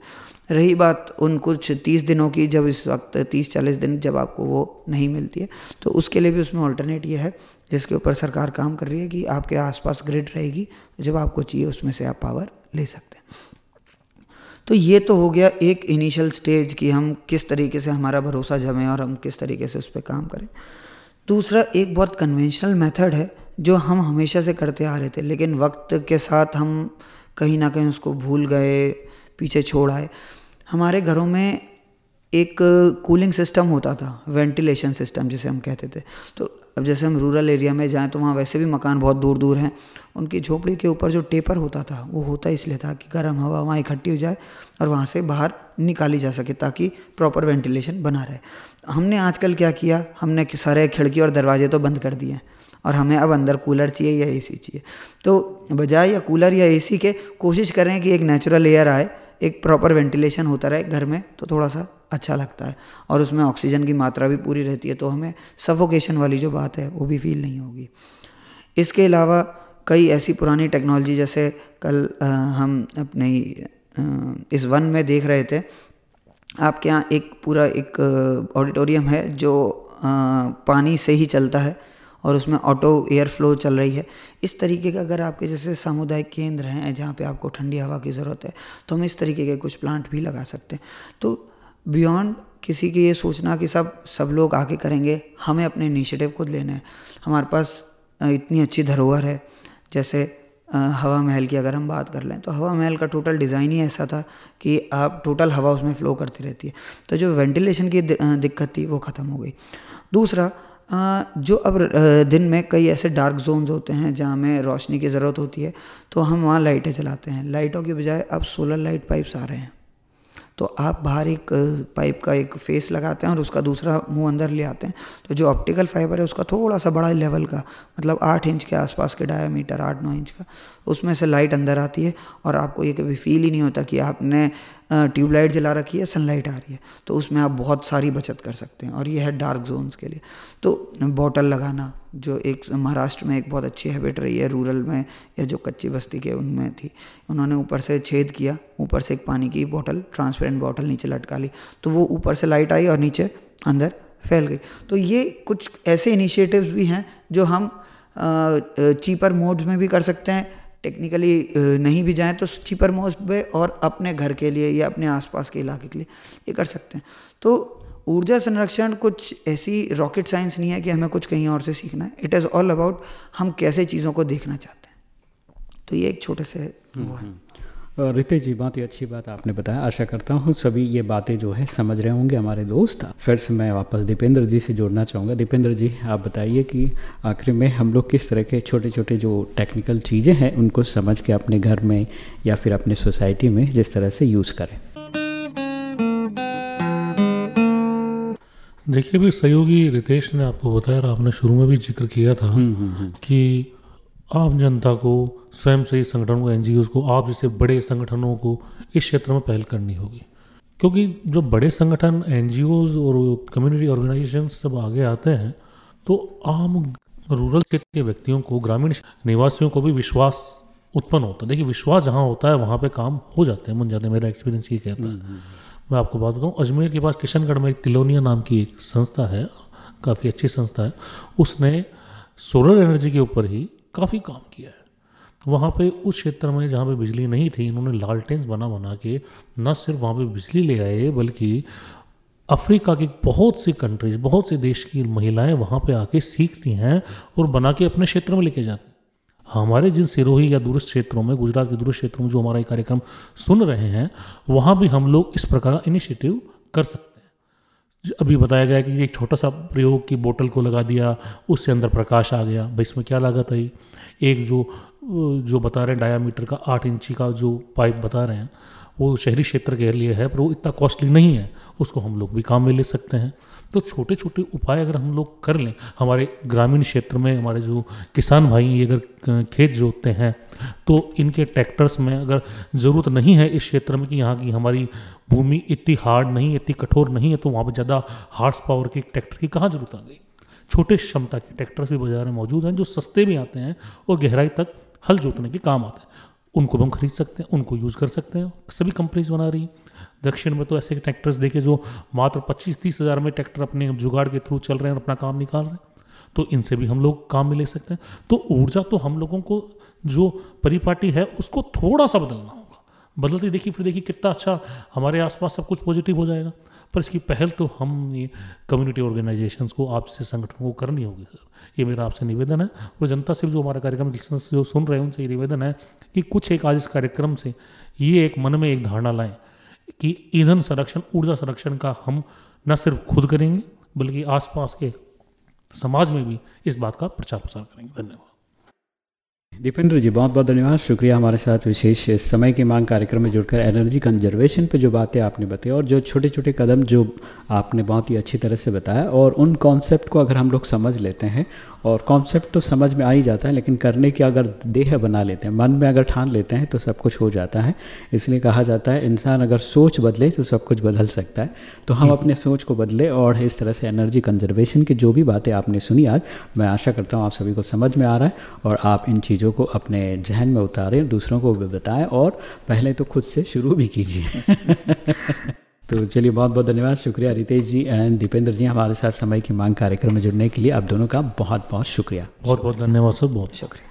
रही बात उन कुछ तीस दिनों की, जब इस वक्त तीस चालीस दिन जब आपको वो नहीं मिलती है तो उसके लिए भी उसमें ऑल्टरनेट ये है, जिसके ऊपर सरकार काम कर रही है कि आपके आसपास ग्रिड रहेगी, जब आपको चाहिए उसमें से आप पावर ले सकते हैं। तो ये तो हो गया एक इनिशियल स्टेज कि हम किस तरीके से हमारा भरोसा जमें और हम किस तरीके से उस पर काम करें। दूसरा, एक बहुत कन्वेंशनल मेथड है जो हम हमेशा से करते आ रहे थे, लेकिन वक्त के साथ हम कहीं ना कहीं उसको भूल गए, पीछे छोड़ आए। हमारे घरों में एक कूलिंग सिस्टम होता था वेंटिलेशन सिस्टम जिसे हम कहते थे। तो अब जैसे हम रूरल एरिया में जाएँ तो वहाँ वैसे भी मकान बहुत दूर दूर हैं। उनकी झोपड़ी के ऊपर जो टेपर होता था, वो होता इसलिए था कि गर्म हवा वहाँ इकट्ठी हो जाए और वहाँ से बाहर निकाली जा सके ताकि प्रॉपर वेंटिलेशन बना रहे। हमने आजकल क्या किया? हमने सारे खिड़की और दरवाजे तो बंद कर दिए और हमें अब अंदर कूलर चाहिए या एसी चाहिए। तो बजाय या कूलर या एसी के कोशिश करें कि एक नेचुरल एयर आए एक प्रॉपर वेंटिलेशन होता रहे घर में तो थोड़ा सा अच्छा लगता है। और उसमें ऑक्सीजन की मात्रा भी पूरी रहती है तो हमें सफोकेशन वाली जो बात है वो भी फील नहीं होगी। इसके अलावा कई ऐसी पुरानी टेक्नोलॉजी जैसे कल आ, हम अपने इस वन में देख रहे थे आपके यहाँ एक पूरा एक ऑडिटोरियम है जो आ, पानी से ही चलता है। और उसमें ऑटो एयर फ्लो चल रही है। इस तरीके का अगर आपके जैसे सामुदायिक केंद्र हैं जहाँ पे आपको ठंडी हवा की ज़रूरत है तो हम इस तरीके के कुछ प्लांट भी लगा सकते हैं। तो बियॉन्ड किसी की ये सोचना कि सब सब लोग आके करेंगे, हमें अपने इनिशिएटिव खुद लेना है। हमारे पास इतनी अच्छी धरोहर है। जैसे हवा महल की अगर हम बात कर लें तो हवा महल का टोटल डिज़ाइन ही ऐसा था कि आप टोटल हवा उसमें फ़्लो करती रहती है। तो जो वेंटिलेशन की दिक्कत थी वो ख़त्म हो गई। दूसरा जो अब दिन में कई ऐसे डार्क जोन्स होते हैं जहाँ हमें रोशनी की ज़रूरत होती है तो हम वहाँ लाइटें चलाते हैं। लाइटों के बजाय अब सोलर लाइट पाइप्स आ रहे हैं। तो आप बाहर एक पाइप का एक फेस लगाते हैं और उसका दूसरा मुँह अंदर ले आते हैं। तो जो ऑप्टिकल फाइबर है, उसका थोड़ा सा बड़ा लेवल का मतलब आठ इंच के आसपास के डायामीटर आठ नौ इंच का उसमें से लाइट अंदर आती है और आपको ये कभी फील ही नहीं होता कि आपने ट्यूबलाइट जला रखी है सनलाइट आ रही है। तो उसमें आप बहुत सारी बचत कर सकते हैं और ये है डार्क जोन्स के लिए। तो बॉटल लगाना, जो एक महाराष्ट्र में एक बहुत अच्छी हैबिट रही है रूरल में या जो कच्ची बस्ती के उनमें थी। उन्होंने ऊपर से छेद किया, ऊपर से एक पानी की बोतल ट्रांसपेरेंट बॉटल नीचे लटका ली। तो वो ऊपर से लाइट आई और नीचे अंदर फैल गई। तो ये कुछ ऐसे इनिशिएटिव्स भी हैं, जो हम चीपर मोड्स में भी कर सकते हैं टेक्निकली नहीं भी जाएँ तो चीपर मोस्ट पे और अपने घर के लिए या अपने आसपास के इलाके के लिए ये कर सकते हैं। तो ऊर्जा संरक्षण कुछ ऐसी रॉकेट साइंस नहीं है कि हमें कुछ कहीं और से सीखना है। इट इज़ ऑल अबाउट हम कैसे चीज़ों को देखना चाहते हैं। तो ये एक छोटे से वो है। रितेश जी बहुत ही अच्छी बात आपने बताया। आशा करता हूँ सभी ये बातें जो है समझ रहे होंगे हमारे दोस्त। फिर से मैं वापस दीपेंद्र जी से जोड़ना चाहूँगा। दीपेंद्र जी आप बताइए कि आखिर में हम लोग किस तरह के छोटे छोटे जो टेक्निकल चीज़ें हैं उनको समझ के अपने घर में या फिर अपने सोसाइटी में जिस तरह से यूज़ करें? देखिए भी सहयोगी रितेश ने आपको बताया और आपने शुरू में भी ज़िक्र किया था हम्म, हम्म, हम्म। कि आम जनता को स्वयं संगठनों को एन को आप जैसे बड़े संगठनों को इस क्षेत्र में पहल करनी होगी। क्योंकि जो बड़े संगठन एन और कम्युनिटी ऑर्गेनाइजेशन सब आगे आते हैं तो आम रूरल क्षेत्र के व्यक्तियों को ग्रामीण निवासियों को भी विश्वास उत्पन्न होता है। देखिए विश्वास जहाँ होता है वहाँ पे काम हो जाते हैं। मन जाते हैं मेरा एक्सपीरियंस ये कहता है। हम्म, हम्म। मैं आपको बात बताऊँ अजमेर के पास किशनगढ़ में एक तिलोनिया नाम की एक संस्था है काफ़ी अच्छी संस्था है। उसने सोलर एनर्जी के ऊपर ही काफ़ी काम किया है। वहाँ पे उस क्षेत्र में जहाँ पे बिजली नहीं थी, इन्होंने लालटेन्स बना बना के न सिर्फ़ वहाँ पे बिजली ले आए, बल्कि अफ्रीका की बहुत सी कंट्रीज़ बहुत से देश की महिलाएँ वहाँ पे आके सीखती हैं और बना के अपने क्षेत्र में लेके जाती हमारे जिन सिरोही या दूरस्थ क्षेत्रों में, गुजरात के दूरस्थ क्षेत्रों में जो हमारा ये कार्यक्रम सुन रहे हैं, वहाँ भी हम लोग इस प्रकार इनिशिएटिव कर सकते अभी बताया गया कि एक छोटा सा प्रयोग की बोतल को लगा दिया, उससे अंदर प्रकाश आ गया। भाई, इसमें क्या लागत आई एक जो जो बता रहे हैं डायामीटर का आठ इंची का जो पाइप बता रहे हैं, वो शहरी क्षेत्र के लिए है, पर वो इतना कॉस्टली नहीं है। उसको हम लोग भी काम में ले सकते हैं। तो छोटे छोटे उपाय अगर हम लोग कर लें, हमारे ग्रामीण क्षेत्र में, हमारे जो किसान भाई ये अगर खेत जोतते हैं तो इनके ट्रैक्टर्स में अगर ज़रूरत नहीं है इस क्षेत्र में कि यहाँ की हमारी भूमि इतनी हार्ड नहीं, इतनी कठोर नहीं है तो वहाँ पर ज़्यादा हार्स पावर के ट्रैक्टर की कहाँ ज़रूरत आ गई? छोटे क्षमता के ट्रैक्टर्स भी बाज़ार में मौजूद हैं, जो सस्ते भी आते हैं और गहराई तक हल जोतने के काम आते हैं। उनको भी हम खरीद सकते हैं, उनको यूज़ कर सकते हैं, सभी कंपनीज़ बना रही हैं। दक्षिण में तो ऐसे ट्रैक्टर्स देखे जो मात्र पच्चीस तीस हज़ार में ट्रैक्टर अपने जुगाड़ के थ्रू चल रहे हैं और अपना काम निकाल रहे हैं। तो इनसे भी हम लोग काम में ले सकते हैं। तो ऊर्जा तो हम लोगों को जो परिपाटी है, उसको थोड़ा सा बदलना होगा। बदलते देखिए फिर देखिए कितना अच्छा हमारे आसपास सब कुछ पॉजिटिव हो जाएगा। पर इसकी पहल तो हम कम्युनिटी ऑर्गेनाइजेशन को, आपसे संगठनों को करनी होगी, सर। ये मेरा आपसे निवेदन है। और जनता से जो हमारा कार्यक्रम जो सुन रहे हैं, उनसे ये निवेदन है कि कुछ एक आज इस कार्यक्रम से ये एक मन में एक धारणा लाएँ कि ईंधन संरक्षण, ऊर्जा संरक्षण का हम न सिर्फ़ खुद करेंगे, बल्कि आसपास के समाज में भी इस बात का प्रचार प्रसार करेंगे। धन्यवाद। दीपेंद्र जी, बहुत बहुत धन्यवाद। शुक्रिया हमारे साथ विशेष समय की मांग कार्यक्रम में जुड़कर एनर्जी कंजर्वेशन पे जो बातें आपने बताई और जो छोटे छोटे कदम जो आपने बहुत ही अच्छी तरह से बताया और उन कॉन्सेप्ट को अगर हम लोग समझ लेते हैं और कॉन्सेप्ट तो समझ में आ ही जाता है, लेकिन करने की अगर देह बना लेते हैं, मन में अगर ठान लेते हैं तो सब कुछ हो जाता है। इसलिए कहा जाता है, इंसान अगर सोच बदले तो सब कुछ बदल सकता है। तो हम अपने सोच को बदले और इस तरह से एनर्जी कंजर्वेशन की जो भी बातें आपने सुनी आज, मैं आशा करता हूँ आप सभी को समझ में आ रहा है और आप इन चीज़ों को अपने जहन में उतारें दूसरों को भी बताएँ और पहले तो खुद से शुरू भी कीजिए। तो चलिए बहुत बहुत धन्यवाद। शुक्रिया रितेश जी एंड दीपेंद्र जी हमारे साथ समय की मांग कार्यक्रम में जुड़ने के लिए। आप दोनों का बहुत बहुत शुक्रिया। बहुत बहुत धन्यवाद सर बहुत शुक्रिया।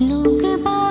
look about